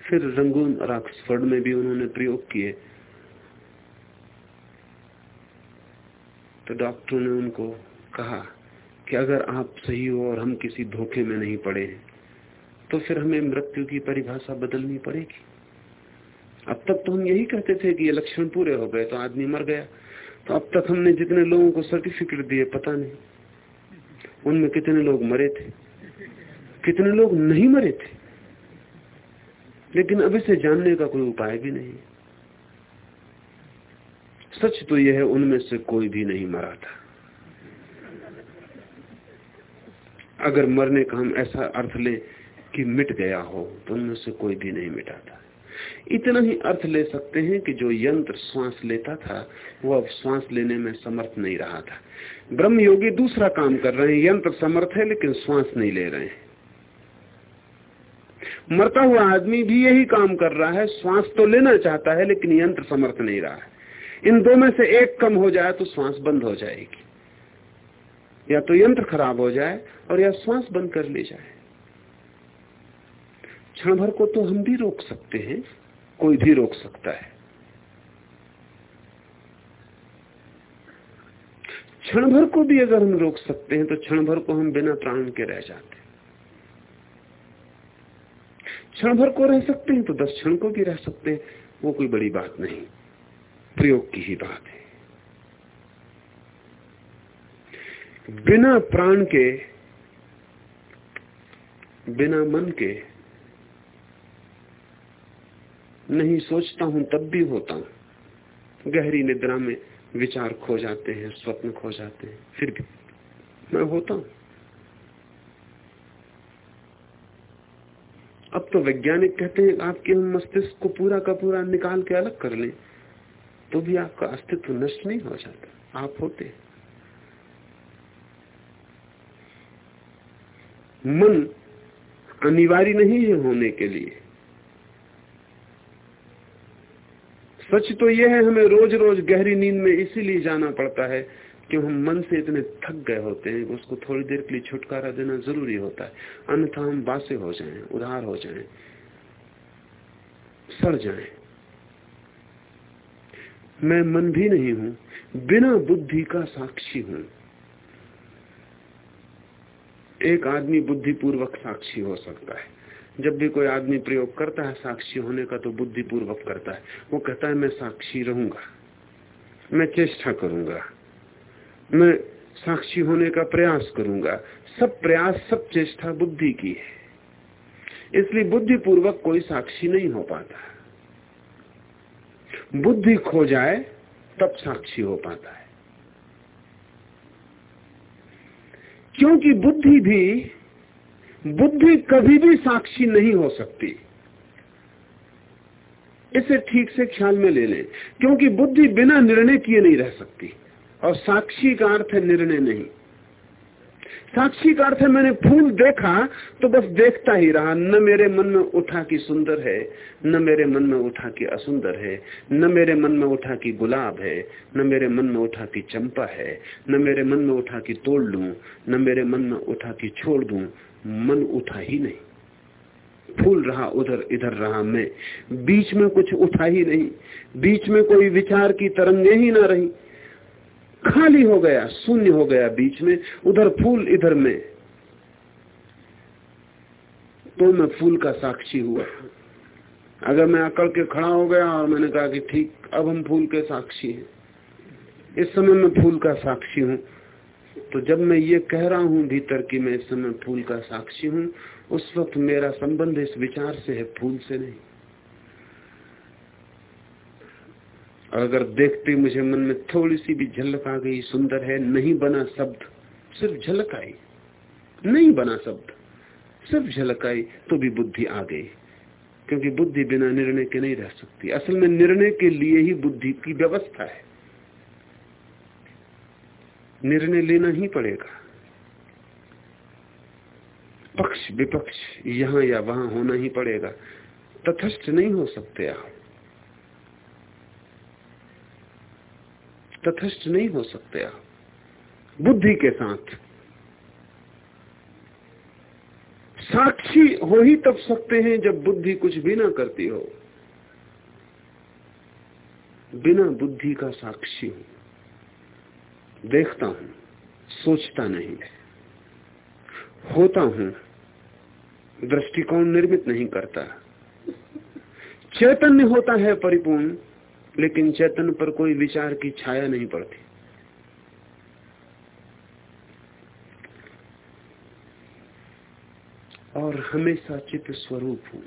फिर रंगून और में भी उन्होंने प्रयोग किए। तो डॉक्टरों ने उनको कहा कि अगर आप सही हो और हम किसी धोखे में नहीं पड़े हैं तो फिर हमें मृत्यु की परिभाषा बदलनी पड़ेगी। अब तक तो हम यही कहते थे कि ये लक्षण पूरे हो गए तो आदमी मर गया। तो अब तक हमने जितने लोगों को सर्टिफिकेट दिए, पता नहीं, उनमें कितने लोग मरे थे। कितने लोग नहीं मरे थे। लेकिन अब इसे जानने का कोई उपाय भी नहीं। सच तो यह है, उनमें से कोई भी नहीं मरा था। अगर मरने का हम ऐसा अर्थ ले कि मिट गया हो तो उनमें से कोई भी नहीं मिटा था। इतना ही अर्थ ले सकते हैं कि जो यंत्र श्वास लेता था, वो अब श्वास लेने में समर्थ नहीं रहा था। ब्रह्म योगी दूसरा काम कर रहे हैं, यंत्र समर्थ है, लेकिन श्वास नहीं ले रहे हैं। मरता हुआ आदमी भी यही काम कर रहा है, श्वास तो लेना चाहता है, लेकिन यंत्र समर्थ नहीं रहा है। इन दो में से एक कम हो जाए तो श्वास बंद हो जाएगी। या तो यंत्र खराब हो जाए और या श्वास बंद कर ले जाए। क्षण भर को तो हम भी रोक सकते हैं, कोई भी रोक सकता है। क्षण भर को भी अगर हम रोक सकते हैं तो क्षण भर को हम बिना प्राण के रह जाते क्षण भर को रह सकते हैं तो दस क्षण को भी रह सकते हैं। वो कोई बड़ी बात नहीं। प्रयोग की ही बात है। बिना प्राण के, बिना मन के नहीं सोचता हूँ, तब भी होता हूँ। गहरी निद्रा में विचार खो जाते हैं, स्वप्न खो जाते हैं। फिर भी मैं होता हूँ। अब तो वैज्ञानिक कहते हैं, आपके हम मस्तिष्क को पूरा का पूरा निकाल के अलग कर लें तो भी आपका अस्तित्व नष्ट नहीं हो जाता। आप होते मन अनिवार्य नहीं है होने के लिए। सच तो यह है, हमें रोज रोज गहरी नींद में इसीलिए जाना पड़ता है कि हम मन से इतने थक गए होते हैं उसको थोड़ी देर के लिए छुटकारा देना ज़रूरी होता है। अन्यथा हम बासे हो जाएँ, उधार हो जाएँ, सड़ जाएँ। मैं मन भी नहीं हूँ बिना बुद्धि का साक्षी हूँ। एक आदमी बुद्धिपूर्वक साक्षी हो सकता है। जब भी कोई आदमी प्रयोग करता है साक्षी होने का तो बुद्धिपूर्वक करता है। वो कहता है मैं साक्षी रहूँगा मैं चेष्टा करूँगा। मैं साक्षी होने का प्रयास करूँगा। सब प्रयास, सब चेष्टा बुद्धि की है। इसलिए बुद्धिपूर्वक कोई साक्षी नहीं हो पाता। बुद्धि खो जाए, तब साक्षी हो पाता है। क्योंकि बुद्धि भी, बुद्धि कभी भी साक्षी नहीं हो सकती। इसे ठीक से ख्याल में ले लें, क्योंकि बुद्धि बिना निर्णय किए नहीं रह सकती। और साक्षी का अर्थ है निर्णय नहीं। साक्षी का अर्थ है मैंने फूल देखा तो बस देखता ही रहा, न मेरे मन में उठा कि सुंदर है, न मेरे मन में उठा कि असुंदर है, न मेरे मन में उठा कि गुलाब है, न मेरे मन में उठा कि चंपा है, न मेरे मन में उठा कि तोड़ लू, न मेरे मन में उठा कि छोड़ दू, मन उठा ही नहीं। फूल रहा, उधर इधर रहा मैं। बीच में कुछ उठा ही नहीं। बीच में कोई विचार की तरंगे ही ना रही। खाली हो गया, शून्य हो गया बीच में, उधर फूल इधर में। तो मैं फूल का साक्षी हुआ। अगर मैं अकड़ के खड़ा हो गया और मैंने कहा कि ठीक, अब हम फूल के साक्षी हैं। इस समय मैं फूल का साक्षी हूँ। तो जब मैं ये कह रहा हूँ भीतर कि मैं इस समय फूल का साक्षी हूँ, उस वक्त मेरा संबंध इस विचार से है, फूल से नहीं। अगर देखते मुझे मन में थोड़ी सी भी झलक आ गई, सुंदर है, नहीं बना शब्द, सिर्फ़ झलक आई। नहीं बना शब्द, सिर्फ़ झलक आई तो भी बुद्धि आ गई। क्योंकि बुद्धि बिना निर्णय के नहीं रह सकती। असल में निर्णय के लिए ही बुद्धि की व्यवस्था है। निर्णय लेना ही पड़ेगा। पक्ष विपक्ष, यहाँ या वहाँ होना ही पड़ेगा। तथस्थ नहीं हो सकते आप। तथस्थ नहीं हो सकते आप। बुद्धि के साथ। साक्षी हो ही तब सकते हैं जब बुद्धि कुछ भी ना करती हो। बिना बुद्धि का साक्षी हूँ। देखता हूँ, सोचता नहीं। होता हूँ, दृष्टिकोण निर्मित नहीं करता। चैतन्य होता है परिपूर्ण। लेकिन चेतन पर कोई विचार की छाया नहीं पड़ती। और हमेशा चित्त स्वरूप हूँ।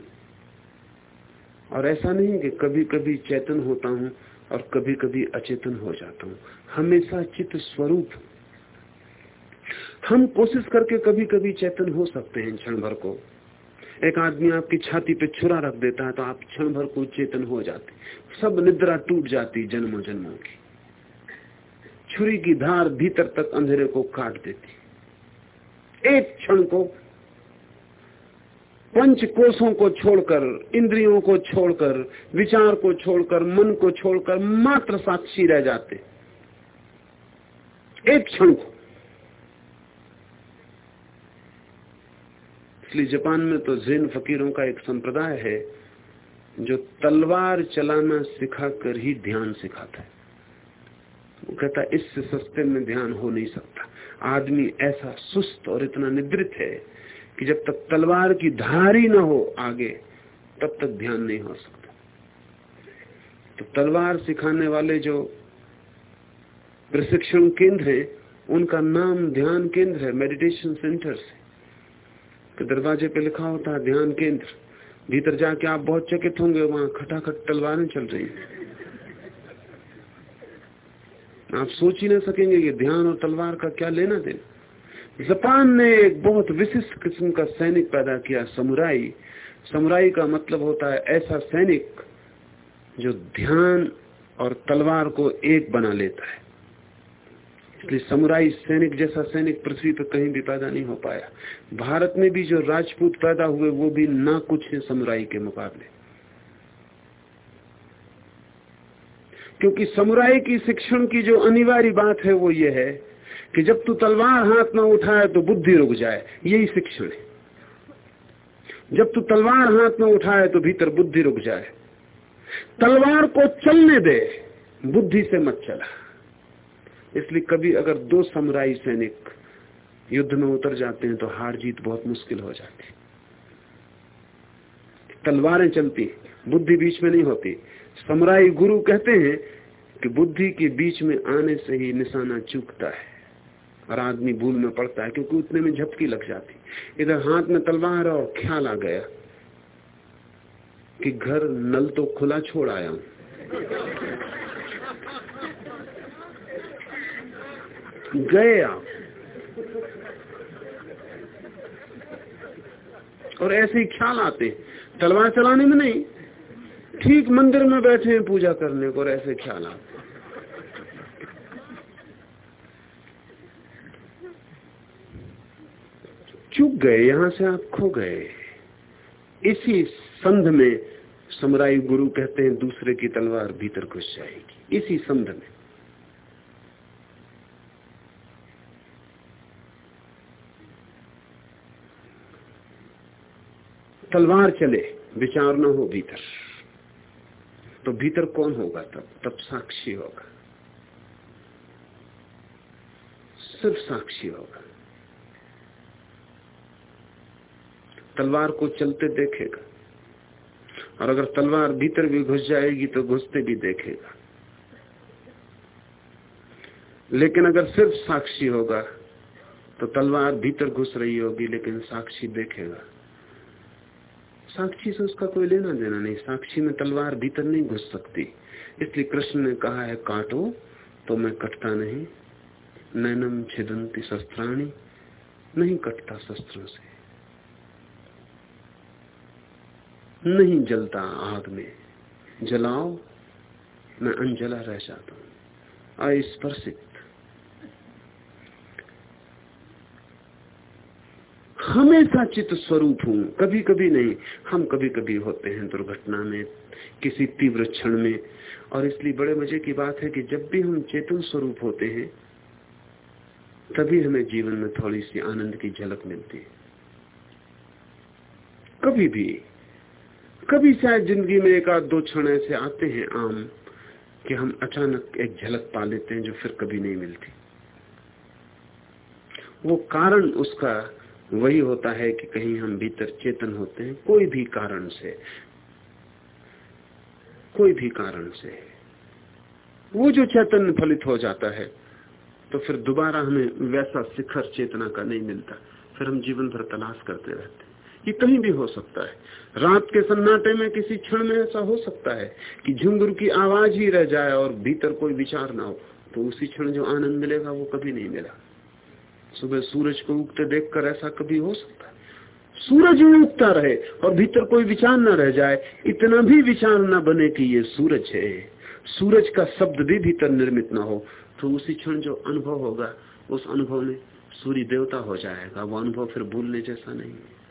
और ऐसा नहीं कि कभी कभी चेतन होता हूँ और कभी कभी अचेतन हो जाता हूँ। हमेशा चित्त स्वरूप हम कोशिश करके कभी कभी चेतन हो सकते हैं क्षण भर को। एक आदमी आपकी छाती पे छुरा रख देता है तो आप क्षण भर को चेतन हो जाते सब निद्रा टूट जाती जन्मों जन्मों की। छुरी की धार भीतर तक अंधेरे को काट देती एक क्षण को पंच कोषों को छोड़कर, इंद्रियों को छोड़कर, विचार को छोड़कर, मन को छोड़कर मात्र साक्षी रह जाते एक क्षण को इसलिए जापान में तो जैन फकीरों का एक संप्रदाय है, जो तलवार चलाना सिखा कर ही ध्यान सिखाता है। वो कहता इससे सस्ते में ध्यान हो नहीं सकता। आदमी ऐसा सुस्त और इतना निद्रित है कि जब तक तलवार की धार ही ना हो आगे, तब तक ध्यान नहीं हो सकता। तो तलवार सिखाने वाले जो प्रशिक्षण केंद्र है, उनका नाम ध्यान केंद्र है, मेडिटेशन सेंटर से तो दरवाजे पे लिखा होता है, ध्यान केंद्र। भीतर जाके आप बहुत चकित होंगे, वहाँ खटाखट तलवारें चल रही आप सोच ही ना सकेंगे कि ध्यान और तलवार का क्या लेना देना। जापान ने एक बहुत विशिष्ट किस्म का सैनिक पैदा किया, समुराई। समुराई का मतलब होता है ऐसा सैनिक जो ध्यान और तलवार को एक बना लेता है। इसलिए समुराई सैनिक जैसा सैनिक पृथ्वी पर कहीं भी पैदा नहीं हो पाया। भारत में भी जो राजपूत पैदा हुए, वो भी ना कुछ है समुराई के मुकाबले। क्योंकि समुराई की शिक्षण की जो अनिवार्य बात है, वो ये है कि जब तू तलवार हाथ में उठाए तो बुद्धि रुक जाए। यही शिक्षण है। जब तू तलवार हाथ में उठाए तो भीतर बुद्धि रुक जाए। तलवार को चलने दे, बुद्धि से मत चला। इसलिए कभी अगर दो समुराई सैनिक युद्ध में उतर जाते हैं तो हार जीत बहुत मुश्किल हो जाती तलवारें चलती बुद्धि बीच में नहीं होती। समुराई गुरु कहते हैं कि बुद्धि के बीच में आने से ही निशाना चूकता है और आदमी भूल में पड़ता है क्योंकि उतने में झपकी लग जाती इधर हाथ में तलवार और ख्याल आ गया कि घर नल तो खुला छोड़ आया हूँ। गए आप और ऐसे ही ख्याल आते तलवार चलाने में नहीं, ठीक मंदिर में बैठे हैं पूजा करने को और ऐसे ख्याल आते चुक गए, यहाँ से आप खो गए। इसी संध में समराई गुरु कहते हैं, दूसरे की तलवार भीतर घुस जाएगी। इसी संध में। तलवार चले, विचार न हो भीतर। तो भीतर कौन होगा तब? तब साक्षी होगा। सिर्फ़ साक्षी होगा। तलवार को चलते देखेगा। और अगर तलवार भीतर भी घुस जाएगी तो घुसते भी देखेगा। लेकिन अगर सिर्फ़ साक्षी होगा तो तलवार भीतर घुस रही होगी, लेकिन साक्षी देखेगा। साक्षी से उसका कोई लेना देना नहीं। साक्षी में तलवार भीतर नहीं घुस सकती। इसलिए कृष्ण ने कहा है, काटो तो मैं कटता नहीं। नैनम छिदंती शस्त्राणी, नहीं कटता शस्त्रों से। नहीं जलता आग में। जलाओ, मैं अनजला रह जाता हूँ। अस्पर्शित हमेशा चित्त स्वरूप हूँ। कभी कभी नहीं, हम कभी कभी होते हैं दुर्घटना में, किसी तीव्र क्षण में। और इसलिए बड़े मज़े की बात है कि जब भी हम चेतन स्वरूप होते हैं, तभी हमें जीवन में थोड़ी सी आनंद की झलक मिलती है। कभी भी, कभी शायद ज़िंदगी में एक आध दो क्षण ऐसे आते हैं आम कि हम अचानक एक झलक पा लेते हैं जो फिर कभी नहीं मिलती। वो कारण उसका वही होता है कि कहीं हम भीतर चेतन होते हैं, कोई भी कारण से। कोई भी कारण से। वो जो चैतन्य फलित हो जाता है तो फिर दोबारा हमें वैसा शिखर चेतना का नहीं मिलता। फिर हम जीवन भर तलाश करते रहते ये कहीं भी हो सकता है। रात के सन्नाटे में किसी क्षण में ऐसा हो सकता है कि झुंगुर की आवाज़ ही रह जाए और भीतर कोई विचार ना हो तो उसी क्षण जो आनंद मिलेगा, वो कभी नहीं मिला। सुबह सूरज को उगते देखकर ऐसा कभी हो सकता है? सूरज ही उगता रहे और भीतर कोई विचार न रह जाए, इतना भी विचार न बने कि ये सूरज है। सूरज का शब्द भी भीतर निर्मित ना हो। तो उसी क्षण जो अनुभव होगा, उस अनुभव में सूर्य देवता हो जाएगा। वो अनुभव फिर भूलने जैसा नहीं है।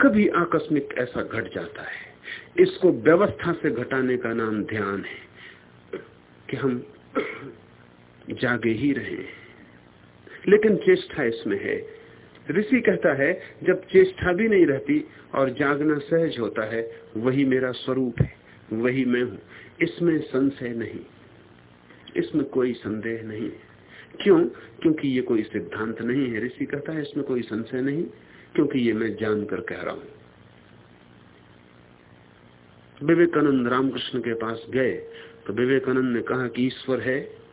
कभी आकस्मिक ऐसा घट जाता है। इसको व्यवस्था से घटाने का नाम ध्यान है कि हम जागे ही रहे। लेकिन चेष्टा इसमें है। ऋषि कहता है, जब चेष्टा भी नहीं रहती और जागना सहज होता है, वही मेरा स्वरूप है, वही मैं हूँ। इसमें संशय नहीं। इसमें कोई संदेह नहीं क्यों? क्योंकि ये कोई सिद्धांत नहीं है। ऋषि कहता है, इसमें कोई संशय नहीं, क्योंकि ये मैं जानकर कह रहा हूँ। विवेकानंद रामकृष्ण के पास गए तो विवेकानंद ने कहा कि ईश्वर है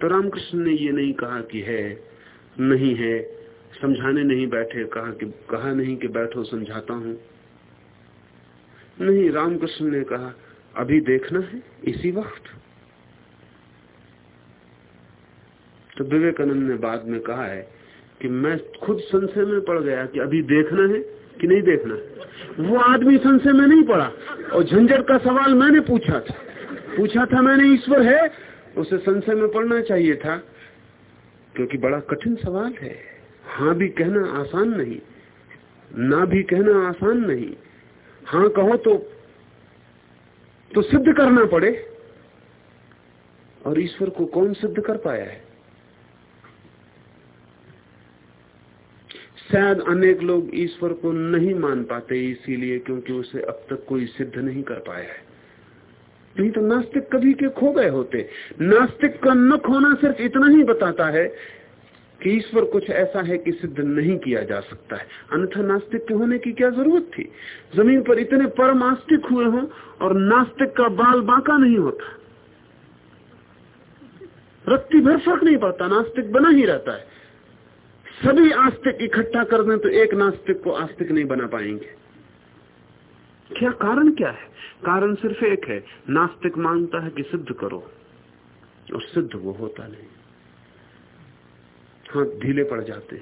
तो रामकृष्ण ने ये नहीं कहा कि है, नहीं है, समझाने नहीं बैठे, कहा कि, कहा नहीं कि बैठो, समझाता हूँ। नहीं, रामकृष्ण ने कहा, अभी देखना है, इसी वक्त। तो विवेकानंद ने बाद में कहा है कि मैं खुद संशय में पड़ गया कि अभी देखना है कि नहीं देखना वो आदमी संशय में नहीं पड़ा। और झंझट का सवाल मैंने पूछा था। पूछा था मैंने, ईश्वर है उसे संशय में पड़ना चाहिए था, क्योंकि बड़ा कठिन सवाल है। हाँ भी कहना आसान नहीं, ना भी कहना आसान नहीं। हाँ कहो तो तो सिद्ध करना पड़े। और ईश्वर को कौन सिद्ध कर पाया है? शायद अनेक लोग ईश्वर को नहीं मान पाते इसीलिए क्योंकि उसे अब तक कोई सिद्ध नहीं कर पाया है। नहीं तो नास्तिक कभी के खो गए होते। नास्तिक का न खोना सिर्फ़ इतना ही बताता है कि ईश्वर कुछ ऐसा है कि सिद्ध नहीं किया जा सकता है। अन्यथा नास्तिक के होने की क्या ज़रूरत थी? ज़मीन पर इतने परम आस्तिक हुए हों और नास्तिक का बाल बांका नहीं होता। रत्ती भर फ़र्क नहीं पड़ता, नास्तिक बना ही रहता है। सभी आस्तिक इकट्ठा कर दें तो एक नास्तिक को आस्तिक नहीं बना पाएँगे। क्या कारण क्या है? कारण सिर्फ़ एक है, नास्तिक माँगता है कि सिद्ध करो, और सिद्ध वो होता नहीं। हाथ ढीले पड़ जाते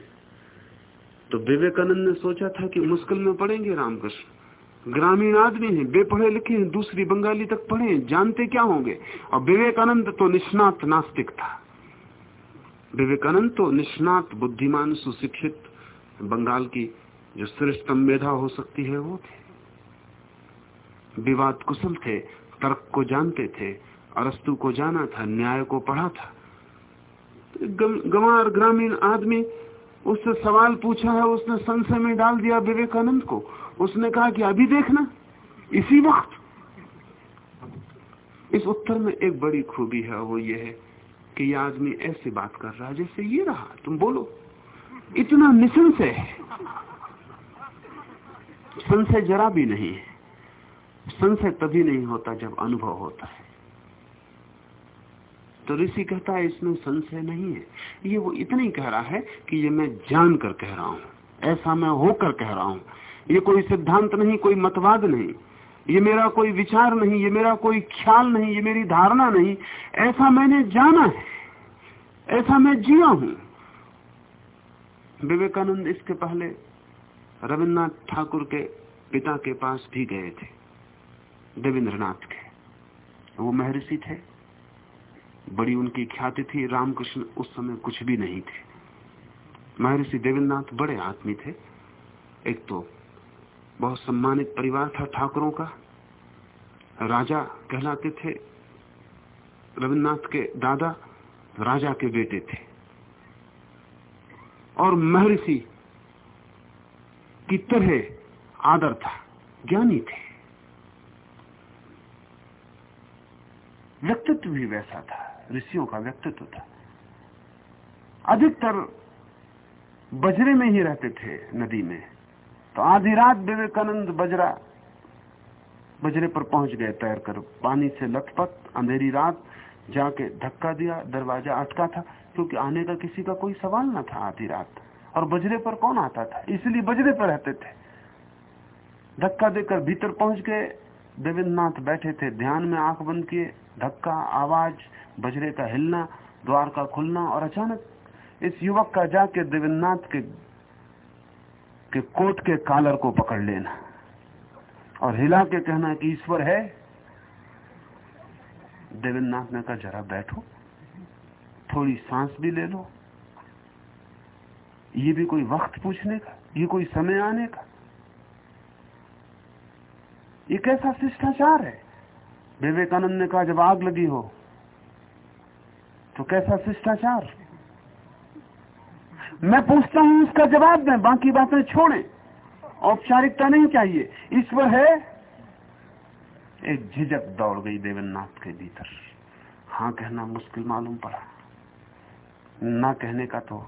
तो विवेकानंद ने सोचा था कि मुश्किल में पड़ेंगे रामकृष्ण। ग्रामीण आदमी हैं, बेपढ़े लिखे हैं, दूसरी बंगाली तक पढ़े जानते क्या होंगे? और विवेकानंद तो निष्णात नास्तिक था। विवेकानंद तो निष्णात, बुद्धिमान, सुशिक्षित, बंगाल की जो श्रेष्ठतम मेधा हो सकती है, वो थे। विवाद कुशल थे, तर्क को जानते थे, अरस्तु को जाना था, न्याय को पढ़ा था। गंवार ग्रामीण आदमी उससे सवाल पूछा है, उसने संशय में डाल दिया विवेकानंद को। उसने कहा कि अभी देखना, इसी वक्त। इस उत्तर में एक बड़ी खूबी है, वो ये है कि ये आदमी ऐसे बात कर रहा है जैसे ये रहा। तुम बोलो, इतना निसंशय है। संशय जरा भी नहीं है। संशय तभी नहीं होता जब अनुभव होता है। तो ऋषि कहता है, इसमें संशय नहीं है। ये वो इतना ही कह रहा है कि ये मैं जान कर कह रहा हूँ, ऐसा मैं होकर कह रहा हूँ। ये कोई सिद्धांत नहीं, कोई मतवाद नहीं। ये मेरा कोई विचार नहीं, ये मेरा कोई ख्याल नहीं, ये मेरी धारणा नहीं। ऐसा मैंने जाना है, ऐसा मैं जिया हूँ। विवेकानंद इसके पहले रविन्द्रनाथ ठाकुर के पिता के पास भी गए थे। देवेंद्रनाथ के। वो महर्षि थे। बड़ी उनकी ख्याति थी। रामकृष्ण उस समय कुछ भी नहीं थे। महर्षि देवेंद्रनाथ बड़े आदमी थे। एक तो बहुत सम्मानित परिवार था ठाकुरों का। राजा कहलाते थे। रविन्द्रनाथ के दादा राजा के बेटे थे। और महर्षि की तरह आदर था, ज्ञानी थे। व्यक्तित्व भी वैसा था, ऋषियों का व्यक्तित्व था। अधिकतर बजरे में ही रहते थे नदी में। तो आधी रात विवेकानंद बजरा, बजरे पर पहुँच गए तैर कर। पानी से लथपथ, अंधेरी रात जाके धक्का दिया, दरवाज़ा अटका था, क्योंकि आने का किसी का कोई सवाल ना था आधी रात। और बजरे पर कौन आता था? इसलिए बजरे पर रहते थे। धक्का देकर भीतर पहुँच गए देवेंद्रनाथ बैठे थे, ध्यान में आँख बंद किए, धक्का, आवाज़, बजरे का हिलना, द्वार का खुलना और अचानक इस युवक का जाके देवेंद्रनाथ के के कोट के कालर को पकड़ लेना और हिला के कहना कि ईश्वर है। देवेंद्रनाथ ने कहा, जरा बैठो, थोड़ी सांस भी ले लो। ये भी कोई वक्त पूछने का, ये कोई समय आने का। ये कैसा शिष्टाचार है? विवेकानंद ने कहा, जब आग लगी हो तो कैसा शिष्टाचार? मैं पूछता हूँ उसका जवाब दें, बाकी बातें छोड़ें। औपचारिकता नहीं चाहिए। ईश्वर है। एक झिझक दौड़ गई देवेंद्रनाथ के भीतर। हाँ कहना मुश्किल मालूम पड़ा। ना कहने का तो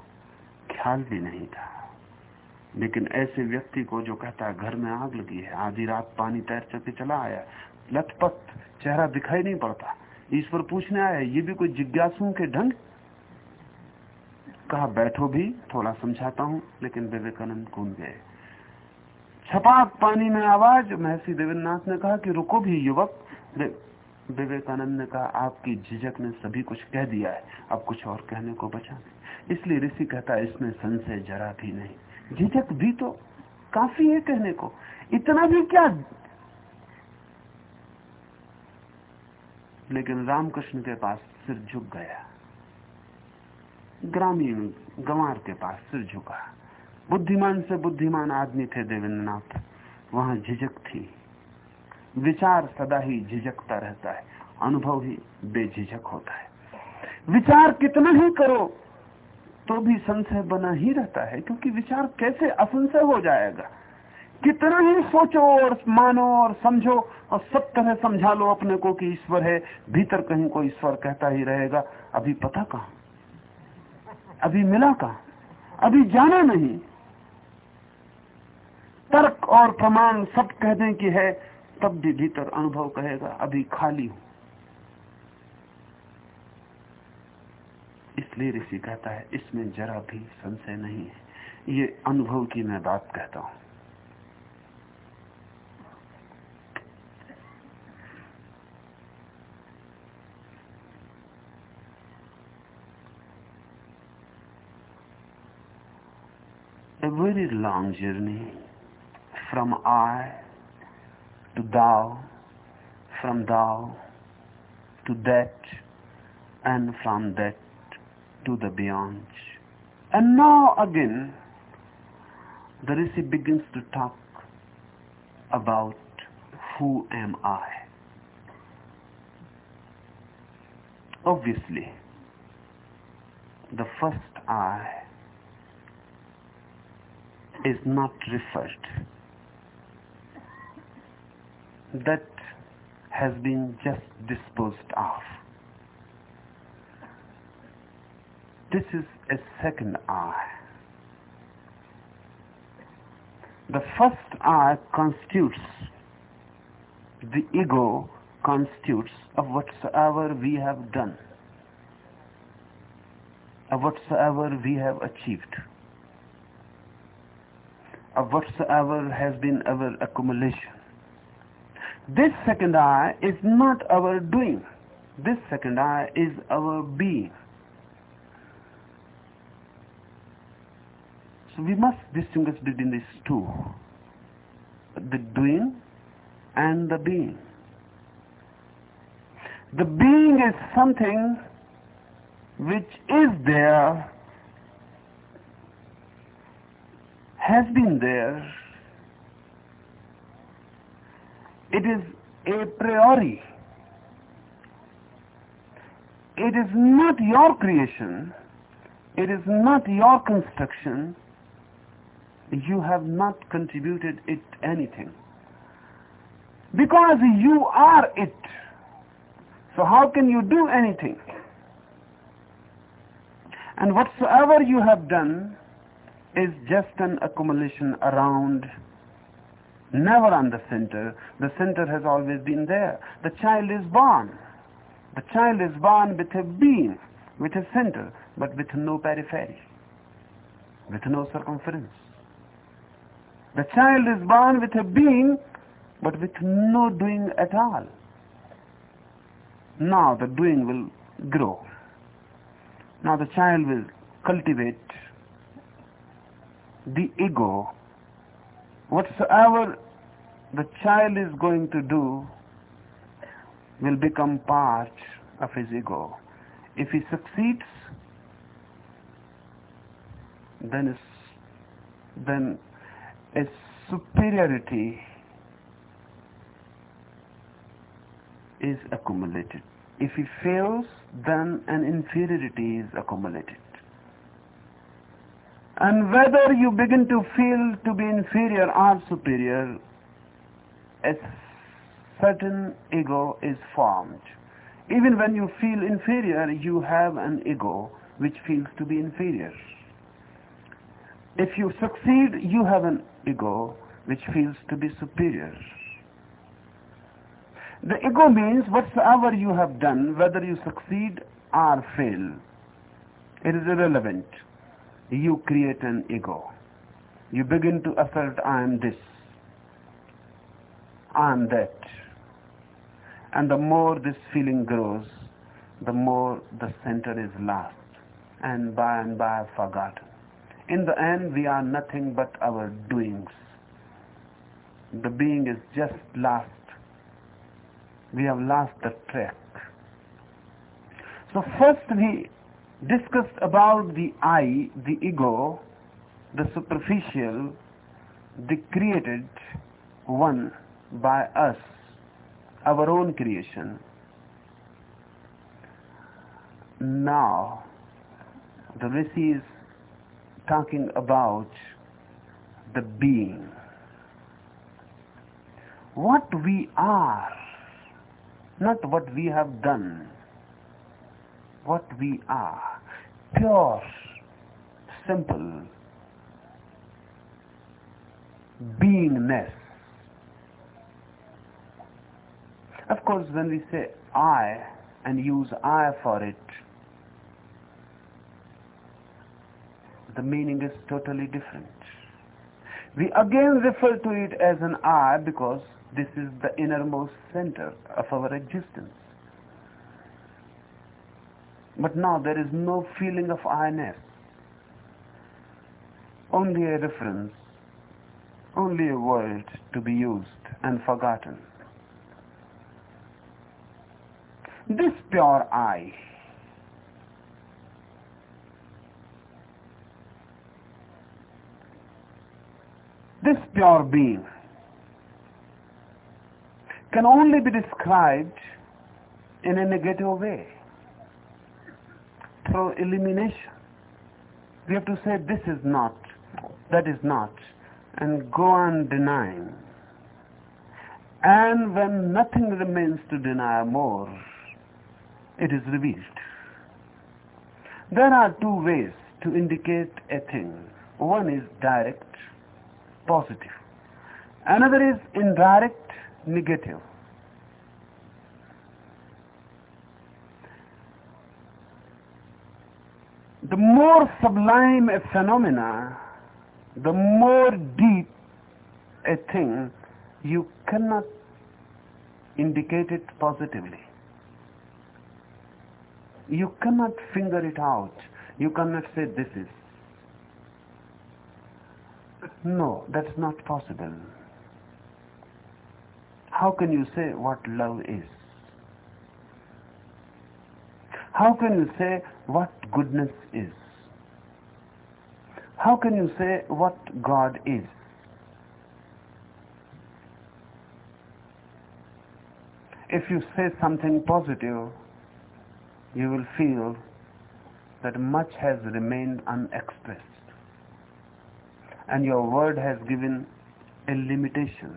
ख्याल भी नहीं था। लेकिन ऐसे व्यक्ति को जो कहता है, घर में आग लगी है, आधी रात पानी तैर चके चला आया, लथपथ, चेहरा दिखाई नहीं पड़ता। ईश्वर पूछने आया, ये भी कोई जिज्ञासु के ढंग? कहा, बैठो भी, थोड़ा समझाता हूँ। लेकिन विवेकानंद कूद गए। छपाक पानी में आवाज़, महर्षि देवेंद्रनाथ ने कहा कि, रुको भी, युवक। विवेकानंद ने कहा, आपकी झिझक ने सभी कुछ कह दिया है, अब कुछ और कहने को बचा इसलिए ऋषि कहता है, इसमें संशय जरा भी नहीं। झिझक भी तो काफ़ी है कहने को। इतना भी क्या? लेकिन रामकृष्ण के पास सिर झुक गया। ग्रामीण गंवार के पास सिर झुका। बुद्धिमान से बुद्धिमान आदमी थे देवेंद्रनाथ। वहाँ झिझक थी। विचार सदा ही झिझकता रहता है। अनुभव ही बेझिझक होता है। विचार कितना ही करो तो भी संशय बना ही रहता है, क्योंकि विचार कैसे असंशय हो जाएगा? कितना ही सोचो और मानो और समझो, और सब तरह समझा लो अपने को कि ईश्वर है, भीतर कहीं कोई ईश्वर कहता ही रहेगा, अभी पता कहा? अभी मिला कहा? अभी जाना नहीं। तर्क और प्रमाण सब कह दें कि है, तब भी भीतर अनुभव कहेगा, अभी खाली हूँ। इसलिए ऋषि कहता है, इसमें जरा भी संशय नहीं है। ये अनुभव की मैं बात कहता हूँ। A very long journey from I to thou from thou to that and from that to the beyond. And now again, the Rishi begins to talk about who am I. Obviously, the first I is not referred. That has been just disposed of. This is a second I. The first I constitutes, the ego constitutes of whatsoever we have done, of whatsoever we have achieved of whatsoever has been our accumulation. This second I is not our doing. This second I is our being. We must distinguish between these two. The doing and the being. The being is something which is there has been there. It is a priori. It is not your creation. It is not your construction. You have not contributed it anything. Because you are it. So how can you do anything? And whatsoever you have done is just an accumulation around never on the center. The center has always been there. The child is born. The child is born with a being, with a center, but with no periphery, with no circumference. The child is born with a being, but with no doing at all. Now the doing will grow. Now the child will cultivate the ego. Whatsoever the child is going to do will become part of his ego. If he succeeds, then then a superiority is accumulated. If he fails, then an inferiority is accumulated. And whether you begin to feel to be inferior or superior, a certain ego is formed. Even when you feel inferior, you have an ego which feels to be inferior. If you succeed, you have an ego which feels to be superior. The ego means whatsoever you have done, whether you succeed or fail, it is irrelevant. You create an ego. You begin to assert, I am this, I am that. And the more this feeling grows, the more the center is lost, and by and by forgotten. In the end, we are nothing but our doings. The being is just lost we have lost the track. So first we discussed about the I, the ego, the superficial, the created one by us, our own creation. Now, the Rishi is talking about the being. What we are not what we have done, what we are. Pure, simple beingness. Of course, when we say I and use I for it, the meaning is totally different. We again refer to it as an I because this is the innermost center of our existence. But now there is no feeling of I-ness. Only a reference, only a word to be used and forgotten. This pure I this pure being can only be described in a negative way through elimination. We have to say this is not, that is not, and go on denying. And when nothing remains to deny more, it is revealed. There are two ways to indicate a thing. One is direct, positive. Another is indirect, negative. The more sublime a phenomena, the more deep a thing, you cannot indicate it positively. You cannot finger it out. You cannot say this is. No, that's not possible how can you say what love is? How can you say what goodness is? How can you say what God is? If you say something positive, you will feel that much has remained unexpressed and your word has given a limitation.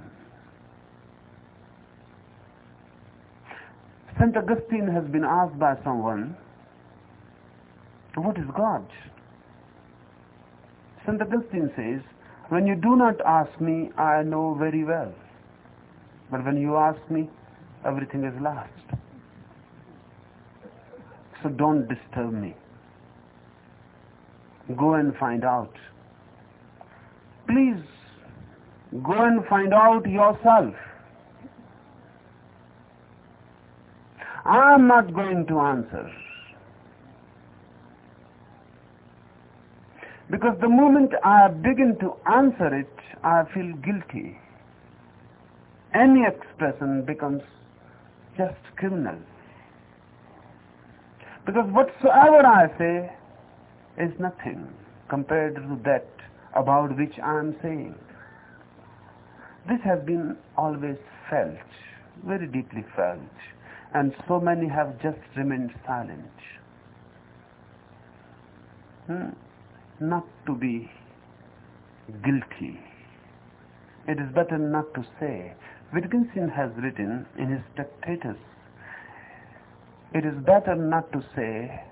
St. Augustine has been asked by someone, what is God? St. Augustine says, When you do not ask me, I know very well. But when you ask me, everything is lost. So don't disturb me. Go and find out. Please, go and find out yourself. I am not going to answer. Because the moment I begin to answer it, I feel guilty. Any expression becomes just criminal. Because whatsoever I say is nothing compared to that about which I am saying. This has been always felt, very deeply felt, and so many have just remained silent. Hmm? Not to be guilty. It is better not to say. Wittgenstein has written in his Spectators, it is better not to say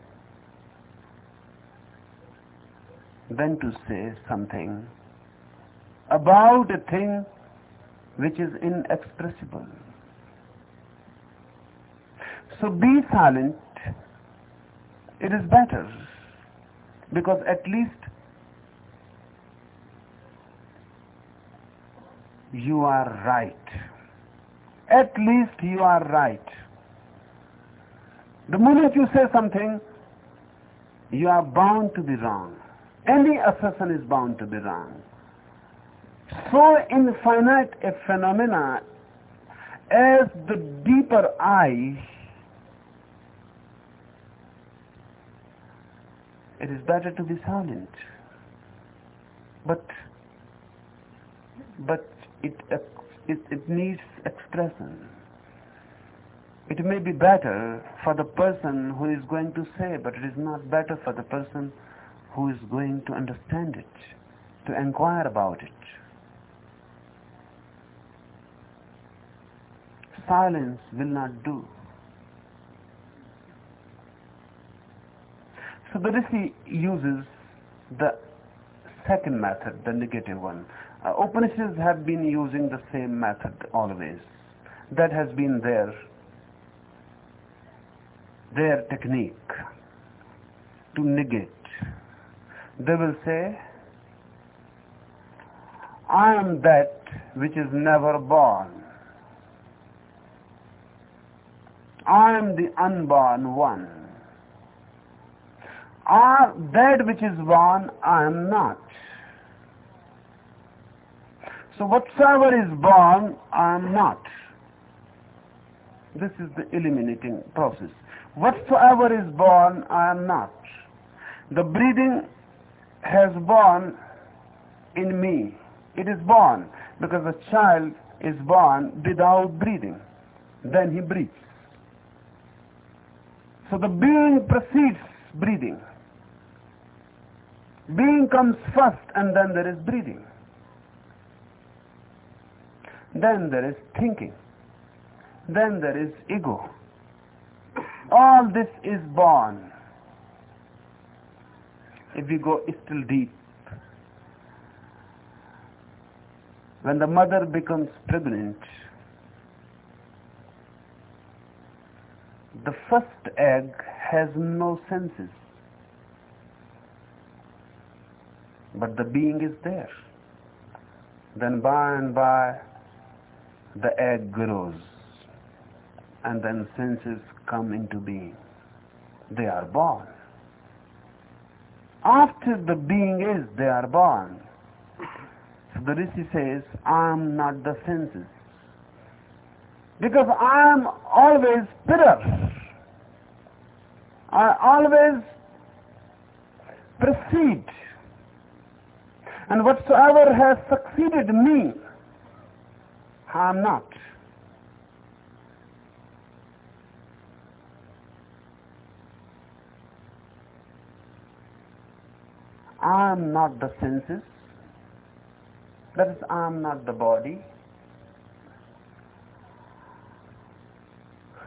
than to say something about a thing which is inexpressible. So be silent. It is better because at least you are right. At least you are right. The moment you say something, you are bound to be wrong. Any assertion is bound to be wrong. So infinite a phenomena as the deeper eye, it is better to be silent. But but it, it, it needs expression. It may be better for the person who is going to say, but it is not better for the person who is going to understand it, to inquire about it. Silence will not do. So the Rishi uses the second method, the negative one. Uh, have been using the same method always. That has been their their technique to negate. They will say, I am that which is never born. I am the unborn one. I, that which is born, I am not. So whatsoever is born, I am not. This is the eliminating process. Whatsoever is born, I am not. The breathing has born in me. It is born because a child is born without breathing. Then he breathes. So the being precedes breathing. Being comes first and then there is breathing. Then there is thinking. Then there is ego. All this is born. If we go still deep, when the mother becomes pregnant, the first egg has no senses. But the being is there. Then by and by, the egg grows and then senses come into being. They are born. After the being is, they are born. So the Rishi says, I am not the senses. Because I am always Pirar. I always proceed. And whatsoever has succeeded me, I am not. I am not the senses. That is, I am not the body.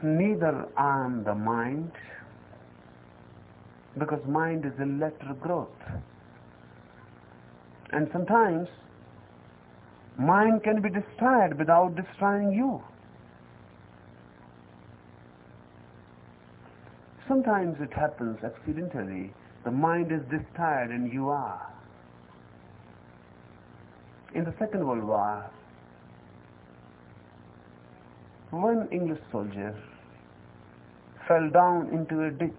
Neither I am the mind, because mind is a lateral growth. And sometimes Mind can be destroyed without destroying you. Sometimes it happens accidentally. The mind is destroyed and you are. In the Second World War, one English soldier fell down into a ditch.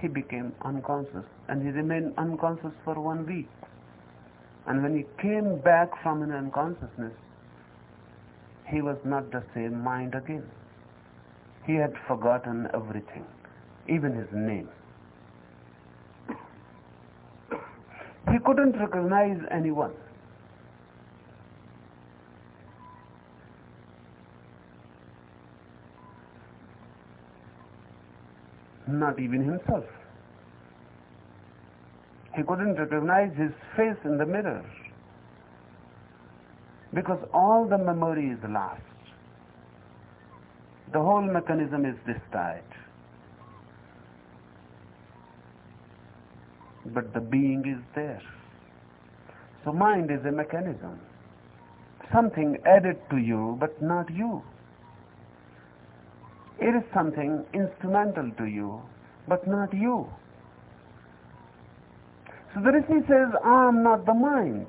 He became unconscious and he remained unconscious for one week. And when he came back from an unconsciousness, he was not the same mind again. He had forgotten everything, even his name. He couldn't recognize anyone. Not even himself. He couldn't recognize his face in the mirror because all the memory is lost. The whole mechanism is destroyed. But the being is there. So mind is a mechanism. Something added to you, but not you. It is something instrumental to you, but not you. So the Rishi says, I am not the mind.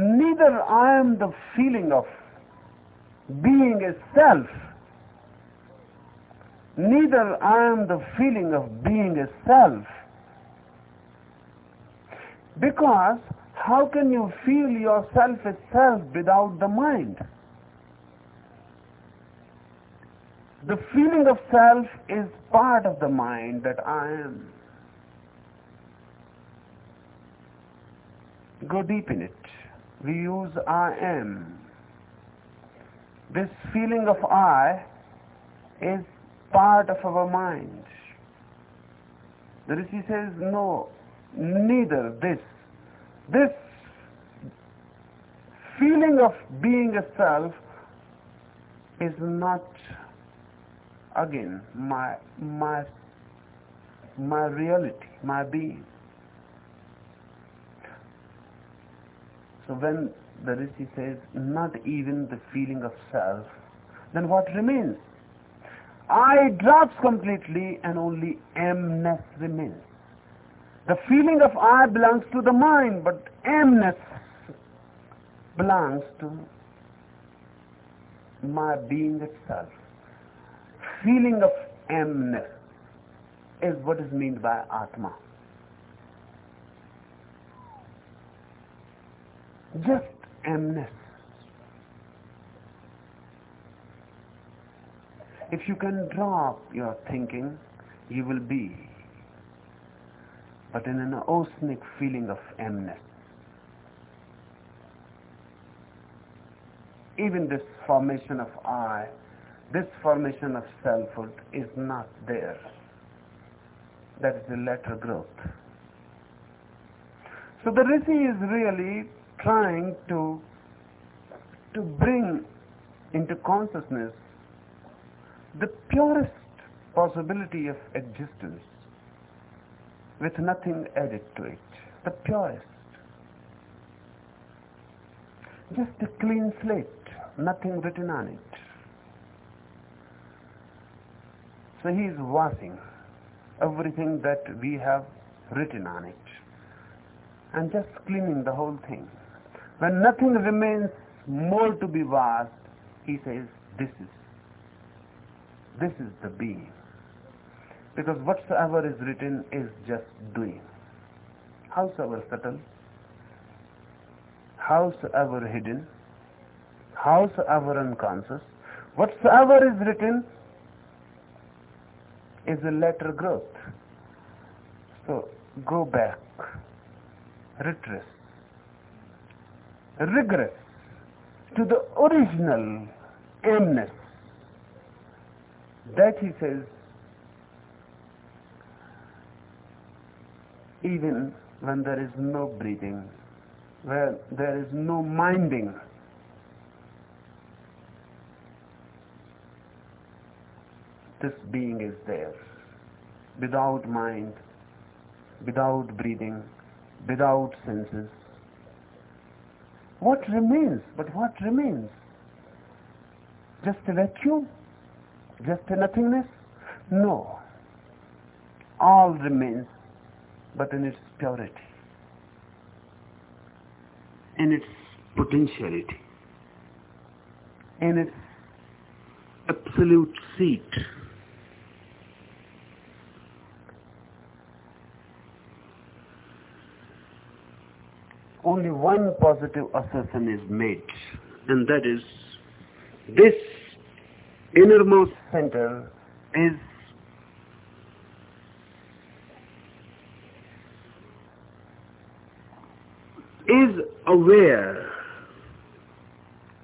Neither I am the feeling of being a self. Neither I am the feeling of being a self. Because how can you feel yourself as self without the mind? The feeling of self is part of the mind that I am. Go deep in it. We use I am. This feeling of I is part of our mind. The Rishi says, no, neither this. This feeling of being a self is not again my my my reality, my being. So when the Rishi says not even the feeling of self, then what remains? I drops completely and only amness remains. The feeling of I belongs to the mind, but amness belongs to my being itself. Feeling of amness is what is meant by Atma. Just amness. If you can drop your thinking, you will be, but in an oceanic feeling of amness. Even this formation of I, this formation of selfhood is not there. That is the latter growth. So the Rishi is really trying to to bring into consciousness the purest possibility of existence with nothing added to it. The purest. Just a clean slate nothing written on it. So he is washing everything that we have written on it and just cleaning the whole thing when nothing remains more to be vast, he says, this is, this is the being. Because whatsoever is written is just doing. Howsoever subtle, howsoever hidden, howsoever unconscious, whatsoever is written is a later growth. So go back, retrace, regress to the original amness. That he says, even when there is no breathing, where there is no minding, this being is there. Without mind, without breathing, without senses. What remains? But what remains? Just a vacuum? Just a nothingness? No. All remains, but in its purity, in its potentiality, in its absolute seat. Only one positive assertion is made, and that is this innermost center is is aware,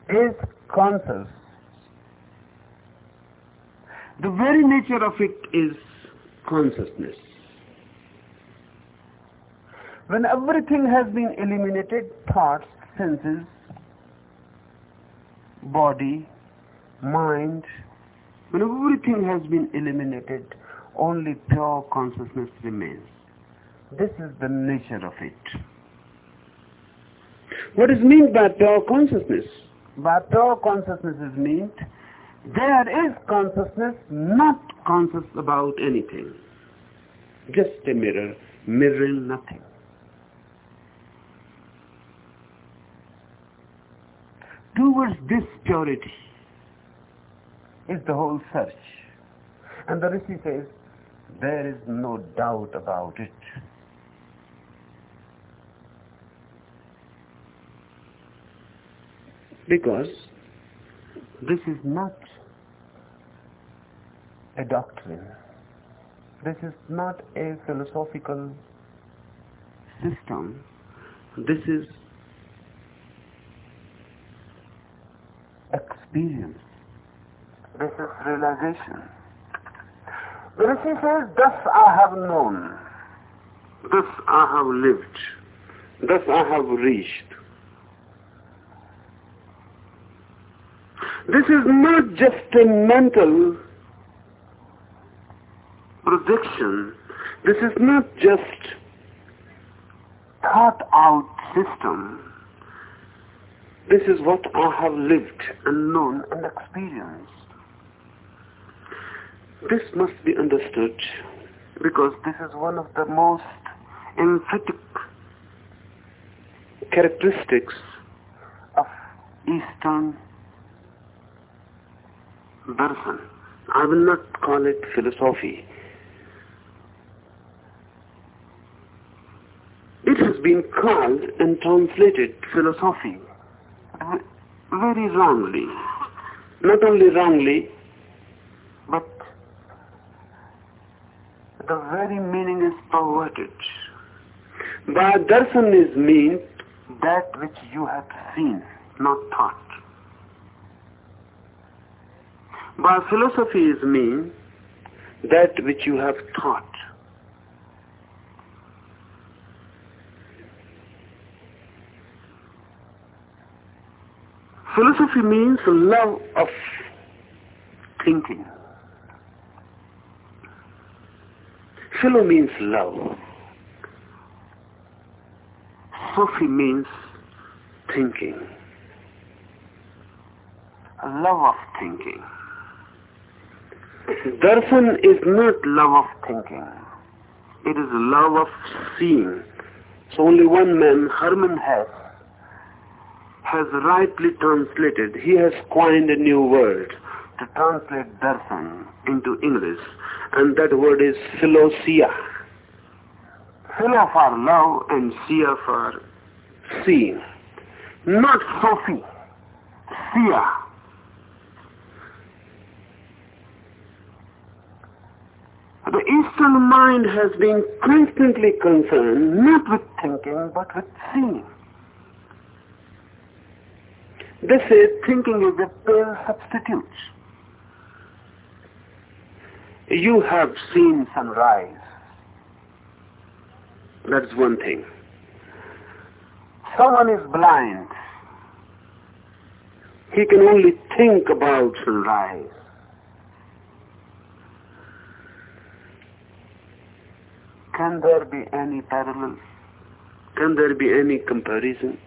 is conscious. The very nature of it is consciousness. When everything has been eliminated, thoughts, senses, body, mind, when everything has been eliminated, only pure consciousness remains. This is the nature of it. What is meant by pure consciousness? By pure consciousness is meant there is consciousness not conscious about anything. Just a mirror, mirroring nothing. Towards this purity is the whole search. And the Rishi says, there is no doubt about it. Because this is not a doctrine. This is not a philosophical system. This is experience. This is realization. The Rishi says, thus I have known, thus I have lived, thus I have reached. This is not just a mental projection. This is not just thought out system. This is what I have lived and known and experienced. This must be understood because this is one of the most emphatic characteristics of Eastern darshan. I will not call it philosophy. It has been called and translated philosophy very wrongly. Not only wrongly, but the very meaning is perverted. By darshan is mean that which you have seen, not thought. By philosophy is mean that which you have thought. Philosophy means love of thinking. Philo means love. Sophie means thinking. Love of thinking. Darshan is not love of thinking. It is love of seeing. So only one man, Hermann Hesse, has rightly translated, he has coined a new word to translate darshan into English, and that word is philosia. Philo for love and sia for seeing. Not Sophie, sia. The Eastern mind has been constantly concerned not with thinking but with seeing. They say thinking is a pale substitute. You have seen sunrise. That's one thing. Someone is blind. He can only think about sunrise. Can there be any parallel? Can there be any comparison?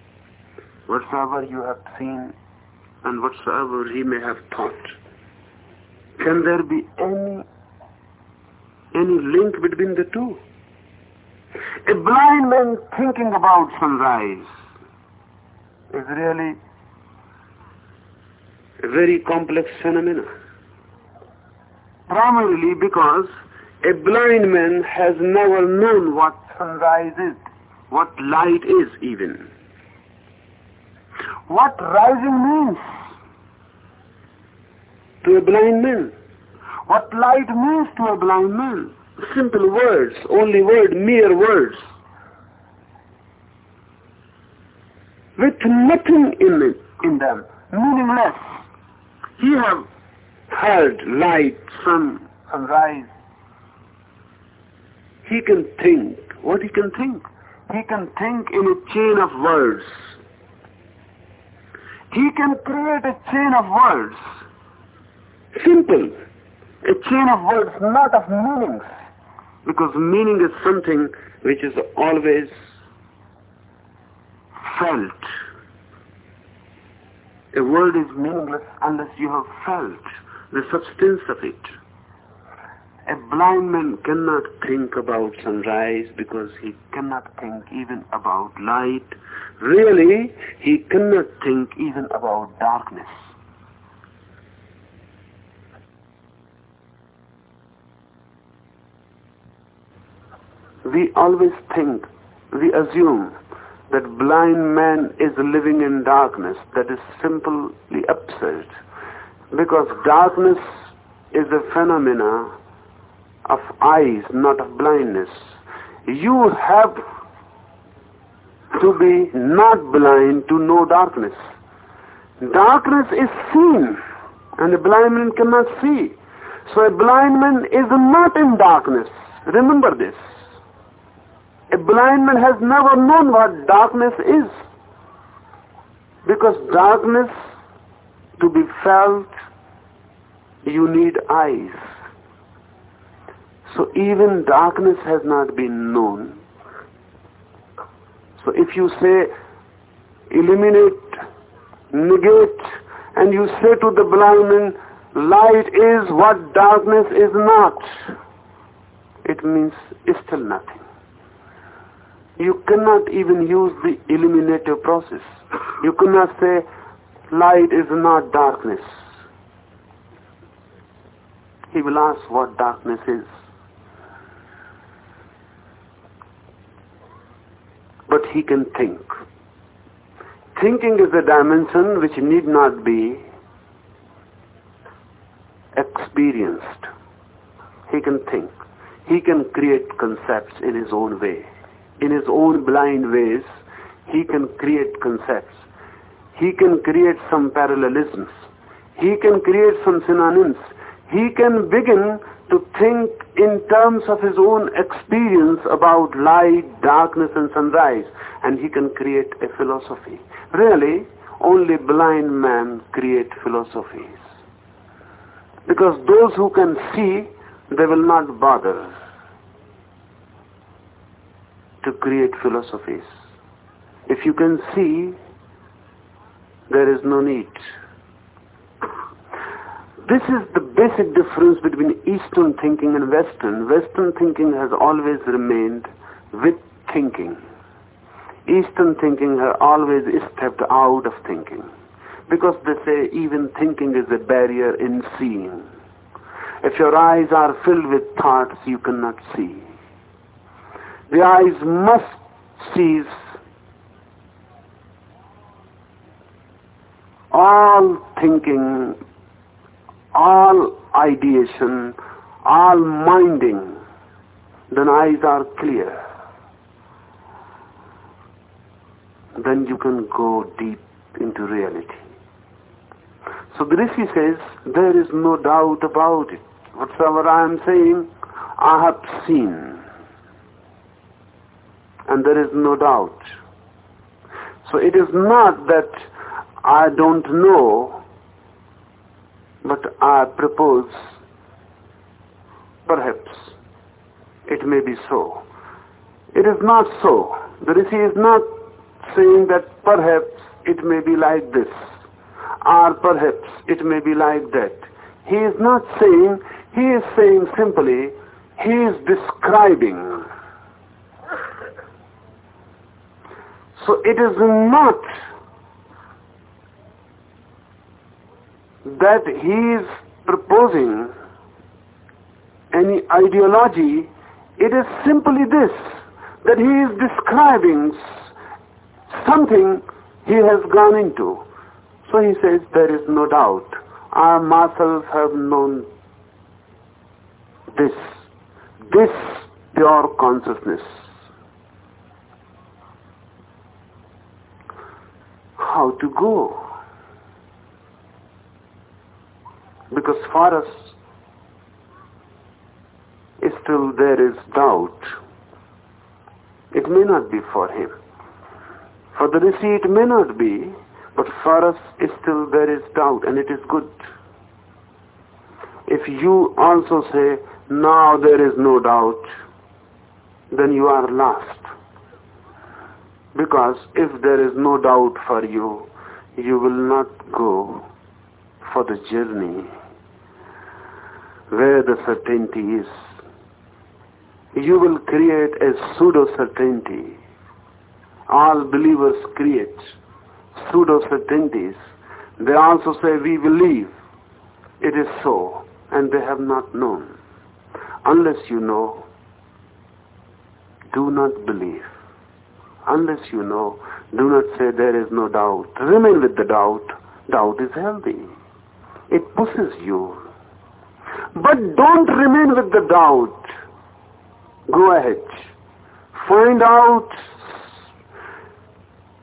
Whatsoever you have seen and whatsoever he may have thought, can there be any any link between the two? A blind man thinking about sunrise is really a very complex phenomenon. Primarily because a blind man has never known what sunrise is, what light is even. What rising means to a blind man. What light means to a blind man. Simple words, only word, mere words. With nothing in it, in them, meaningless. He have heard light, sun, sunrise. He can think. What he can think? He can think in a chain of words. He can create a chain of words. Simple. A chain of words, not of meanings. Because meaning is something which is always felt. A word is meaningless unless you have felt the substance of it. A blind man cannot think about sunrise because he cannot think even about light. Really, he cannot think even about darkness. We always think, we assume that blind man is living in darkness. That is simply absurd. Because darkness is a phenomena of eyes, not of blindness. You have to be not blind to know darkness. Darkness is seen, and a blind man cannot see. So a blind man is not in darkness. Remember this. A blind man has never known what darkness is. Because darkness, to be felt, you need eyes. So even darkness has not been known. So if you say, eliminate, negate, and you say to the blind man, light is what darkness is not, it means still nothing. You cannot even use the eliminative process. You cannot say, light is not darkness. He will ask what darkness is. But he can think. Thinking is a dimension which need not be experienced. He can think. He can create concepts in his own way. In his own blind ways, he can create concepts. He can create some parallelisms. He can create some synonyms. He can begin to think in terms of his own experience about light, darkness and sunrise and he can create a philosophy. Really, only blind men create philosophies. Because those who can see, they will not bother to create philosophies. If you can see, there is no need this is the basic difference between Eastern thinking and Western. Western thinking has always remained with thinking. Eastern thinking has always stepped out of thinking. Because they say even thinking is a barrier in seeing. If your eyes are filled with thoughts, you cannot see. The eyes must cease all thinking all ideation, all minding, then eyes are clear. Then you can go deep into reality. So the Rishi says, there is no doubt about it. Whatsoever I am saying, I have seen. And there is no doubt. So it is not that I don't know but I propose, perhaps, it may be so. It is not so. The Rishi is not saying that perhaps it may be like this, or perhaps it may be like that. He is not saying, he is saying simply, he is describing. So it is not that he is proposing any ideology, it is simply this, that he is describing something he has gone into. So he says, there is no doubt. Our masters have known this, this pure consciousness. How to go? Because for us, still there is doubt. It may not be for him. For the it may not be, but for us still there is doubt and it is good. If you also say, now there is no doubt, then you are lost. Because if there is no doubt for you, you will not go for the journey where the certainty is. You will create a pseudo certainty. All believers create pseudo certainties. They also say, We believe it is so, and they have not known. Unless you know, do not believe. Unless you know, do not say there is no doubt. Remain with the doubt. Doubt is healthy. It pushes you. But don't remain with the doubt. Go ahead. Find out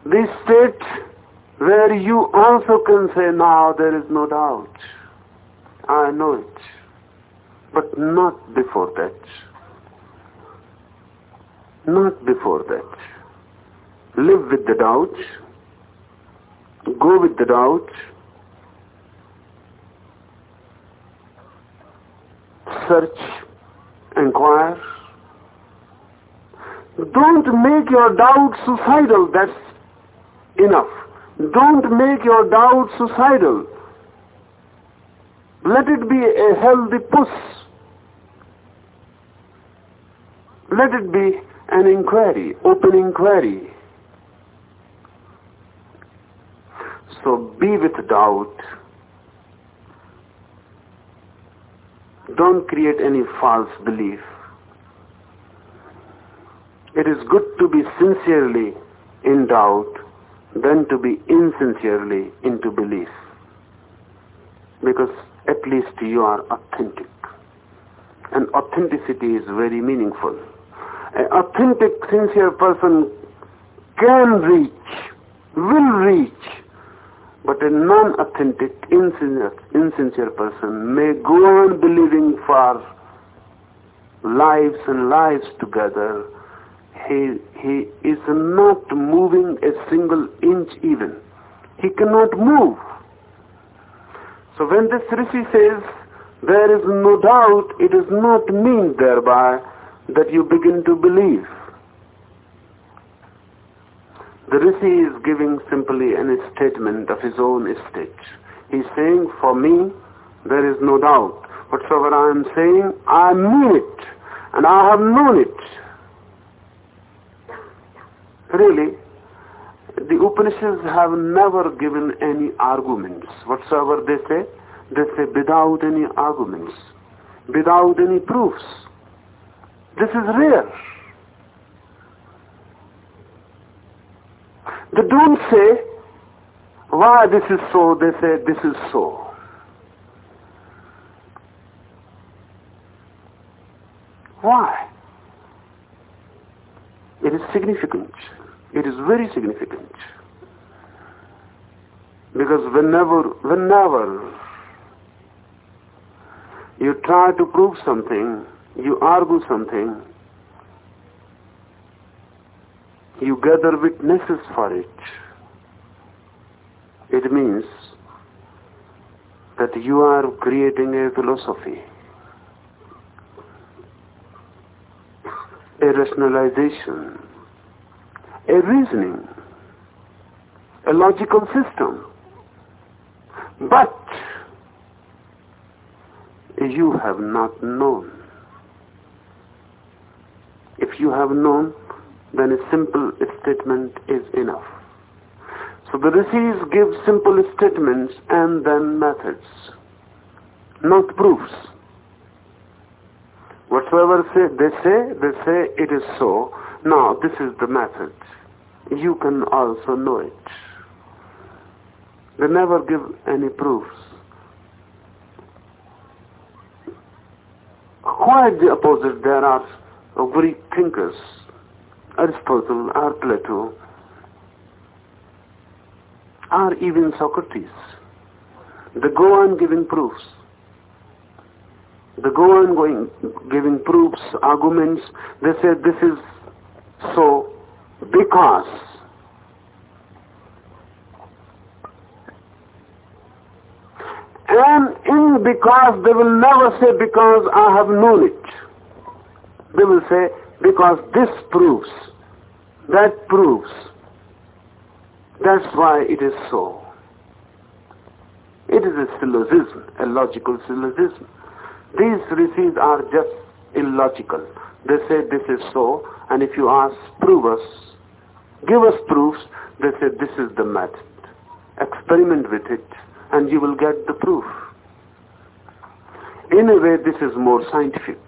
the state where you also can say, now there is no doubt. I know it. But not before that. Not before that. Live with the doubt. Go with the doubt. Search. Inquire. Don't make your doubt suicidal. That's enough. Don't make your doubt suicidal. Let it be a healthy push. Let it be an inquiry, open inquiry. So be with doubt. Don't create any false belief. It is good to be sincerely in doubt than to be insincerely into belief. Because at least you are authentic. And authenticity is very meaningful. An authentic, sincere person can reach, will reach, but a non-authentic, insincere, insincere person may go on believing for lives and lives together he, he is not moving a single inch even. He cannot move. So when this Rishi says, there is no doubt, it does not mean thereby that you begin to believe. The Rishi is giving simply an statement of his own state. He's saying, for me, there is no doubt. Whatsoever I am saying, I mean it, and I have known it really, the Upanishads have never given any arguments. Whatsoever they say, they say without any arguments, without any proofs. This is rare. They don't say why this is so, they say this is so. Why? It is significant. It is very significant. Because whenever, whenever you try to prove something, you argue something, you gather witnesses for it. It means that you are creating a philosophy. A rationalization, a reasoning, a logical system. But you have not known. If you have known, then a simple statement is enough. So the rishis give simple statements and then methods, not proofs. Whatsoever say, they say, they say it is so. Now this is the method. You can also know it. They never give any proofs. Quite the opposite, there are Greek thinkers, Aristotle or Plato, or even Socrates. They go on giving proofs. They go on going, giving proofs, arguments. They say this is so because and in because they will never say because I have known it. They will say because this proves, that proves. That's why it is so. It is a syllogism, a logical syllogism. These rishis are just illogical. They say this is so, and if you ask, prove us, give us proofs, they say this is the method. Experiment with it, and you will get the proof. In a way, this is more scientific,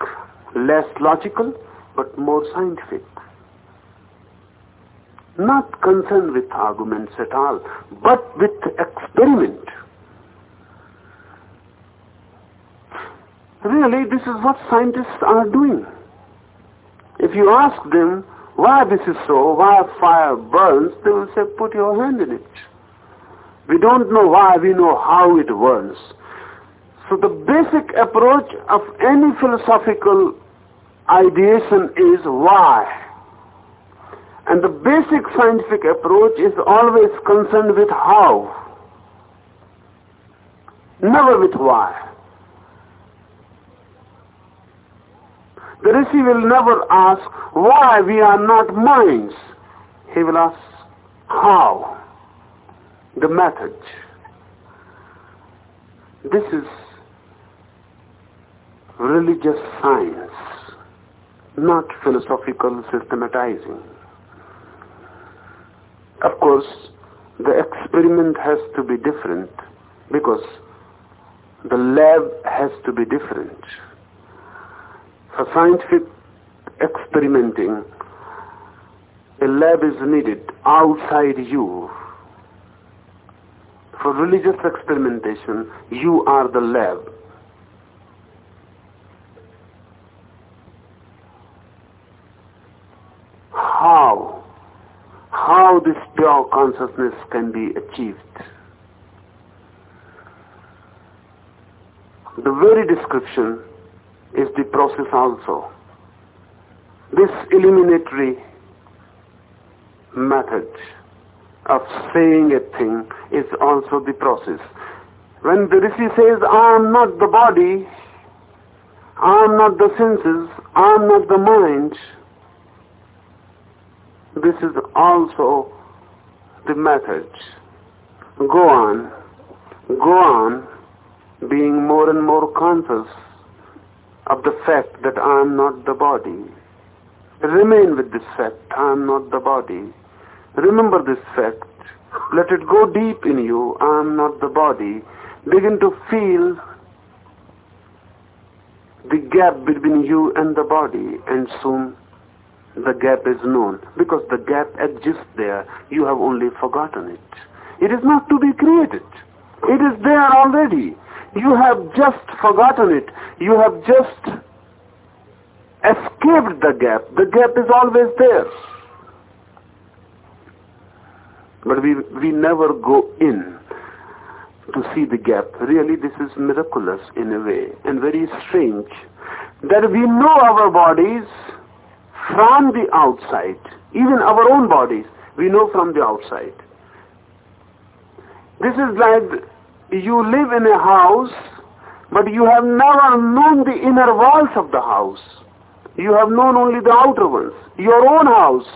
less logical, but more scientific. Not concerned with arguments at all, but with experiment. Really, this is what scientists are doing. If you ask them why this is so, why fire burns, they will say, put your hand in it. We don't know why, we know how it burns. So the basic approach of any philosophical ideation is why. And the basic scientific approach is always concerned with how. Never with why. The Rishi will never ask why we are not minds. He will ask how. The method. This is religious science, not philosophical systematizing. Of course, the experiment has to be different because the lab has to be different. For scientific experimenting, a lab is needed outside you. For religious experimentation, you are the lab. How? How this pure consciousness can be achieved? The very description is the process also. This eliminatory method of saying a thing is also the process. When the Rishi says, I am not the body, I am not the senses, I am not the mind, this is also the method. Go on, go on being more and more conscious of the fact that I am not the body. Remain with this fact, I am not the body. Remember this fact. Let it go deep in you, I am not the body. Begin to feel the gap between you and the body and soon the gap is known. Because the gap exists there, you have only forgotten it. It is not to be created. It is there already. You have just forgotten it. You have just escaped the gap. The gap is always there. But we, we never go in to see the gap. Really, this is miraculous in a way and very strange that we know our bodies from the outside, even our own bodies, we know from the outside. This is like you live in a house, but you have never known the inner walls of the house. You have known only the outer ones. Your own house.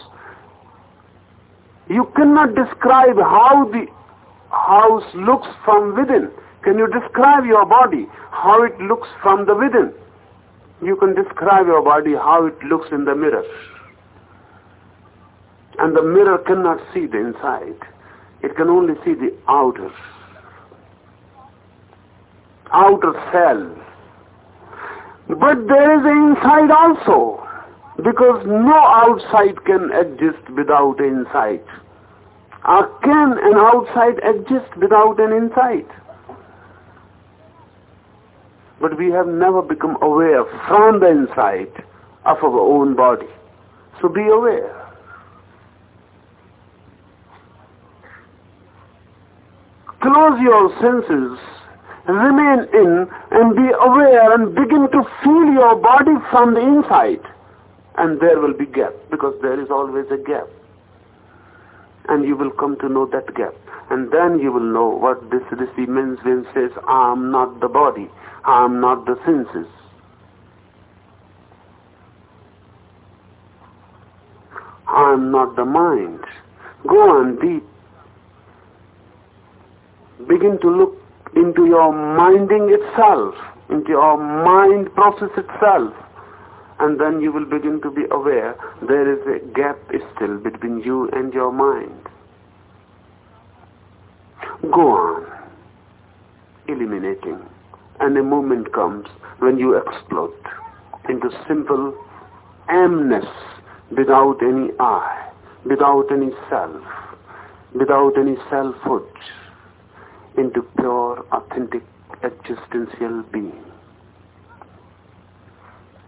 You cannot describe how the house looks from within. Can you describe your body, how it looks from the within? You can describe your body, how it looks in the mirror. And the mirror cannot see the inside. It can only see the outer. Outer cell. But there is an inside also. Because no outside can exist without inside. Or can an outside exist without an inside? But we have never become aware from the inside of our own body. So be aware. Close your senses, remain in and be aware and begin to feel your body from the inside. And there will be gap because there is always a gap. And you will come to know that gap. And then you will know what this Rishi means when says, I am not the body, I am not the senses. I am not the mind. Go on deep. Begin to look into your minding itself, into your mind process itself. And then you will begin to be aware there is a gap still between you and your mind. Go on, eliminating. And a moment comes when you explode into simple amness without any I, without any self, without any selfhood, into pure, authentic, existential being.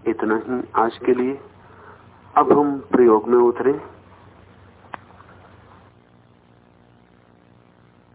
इतना ही आज के लिए। अब हम प्रयोग में उतरे।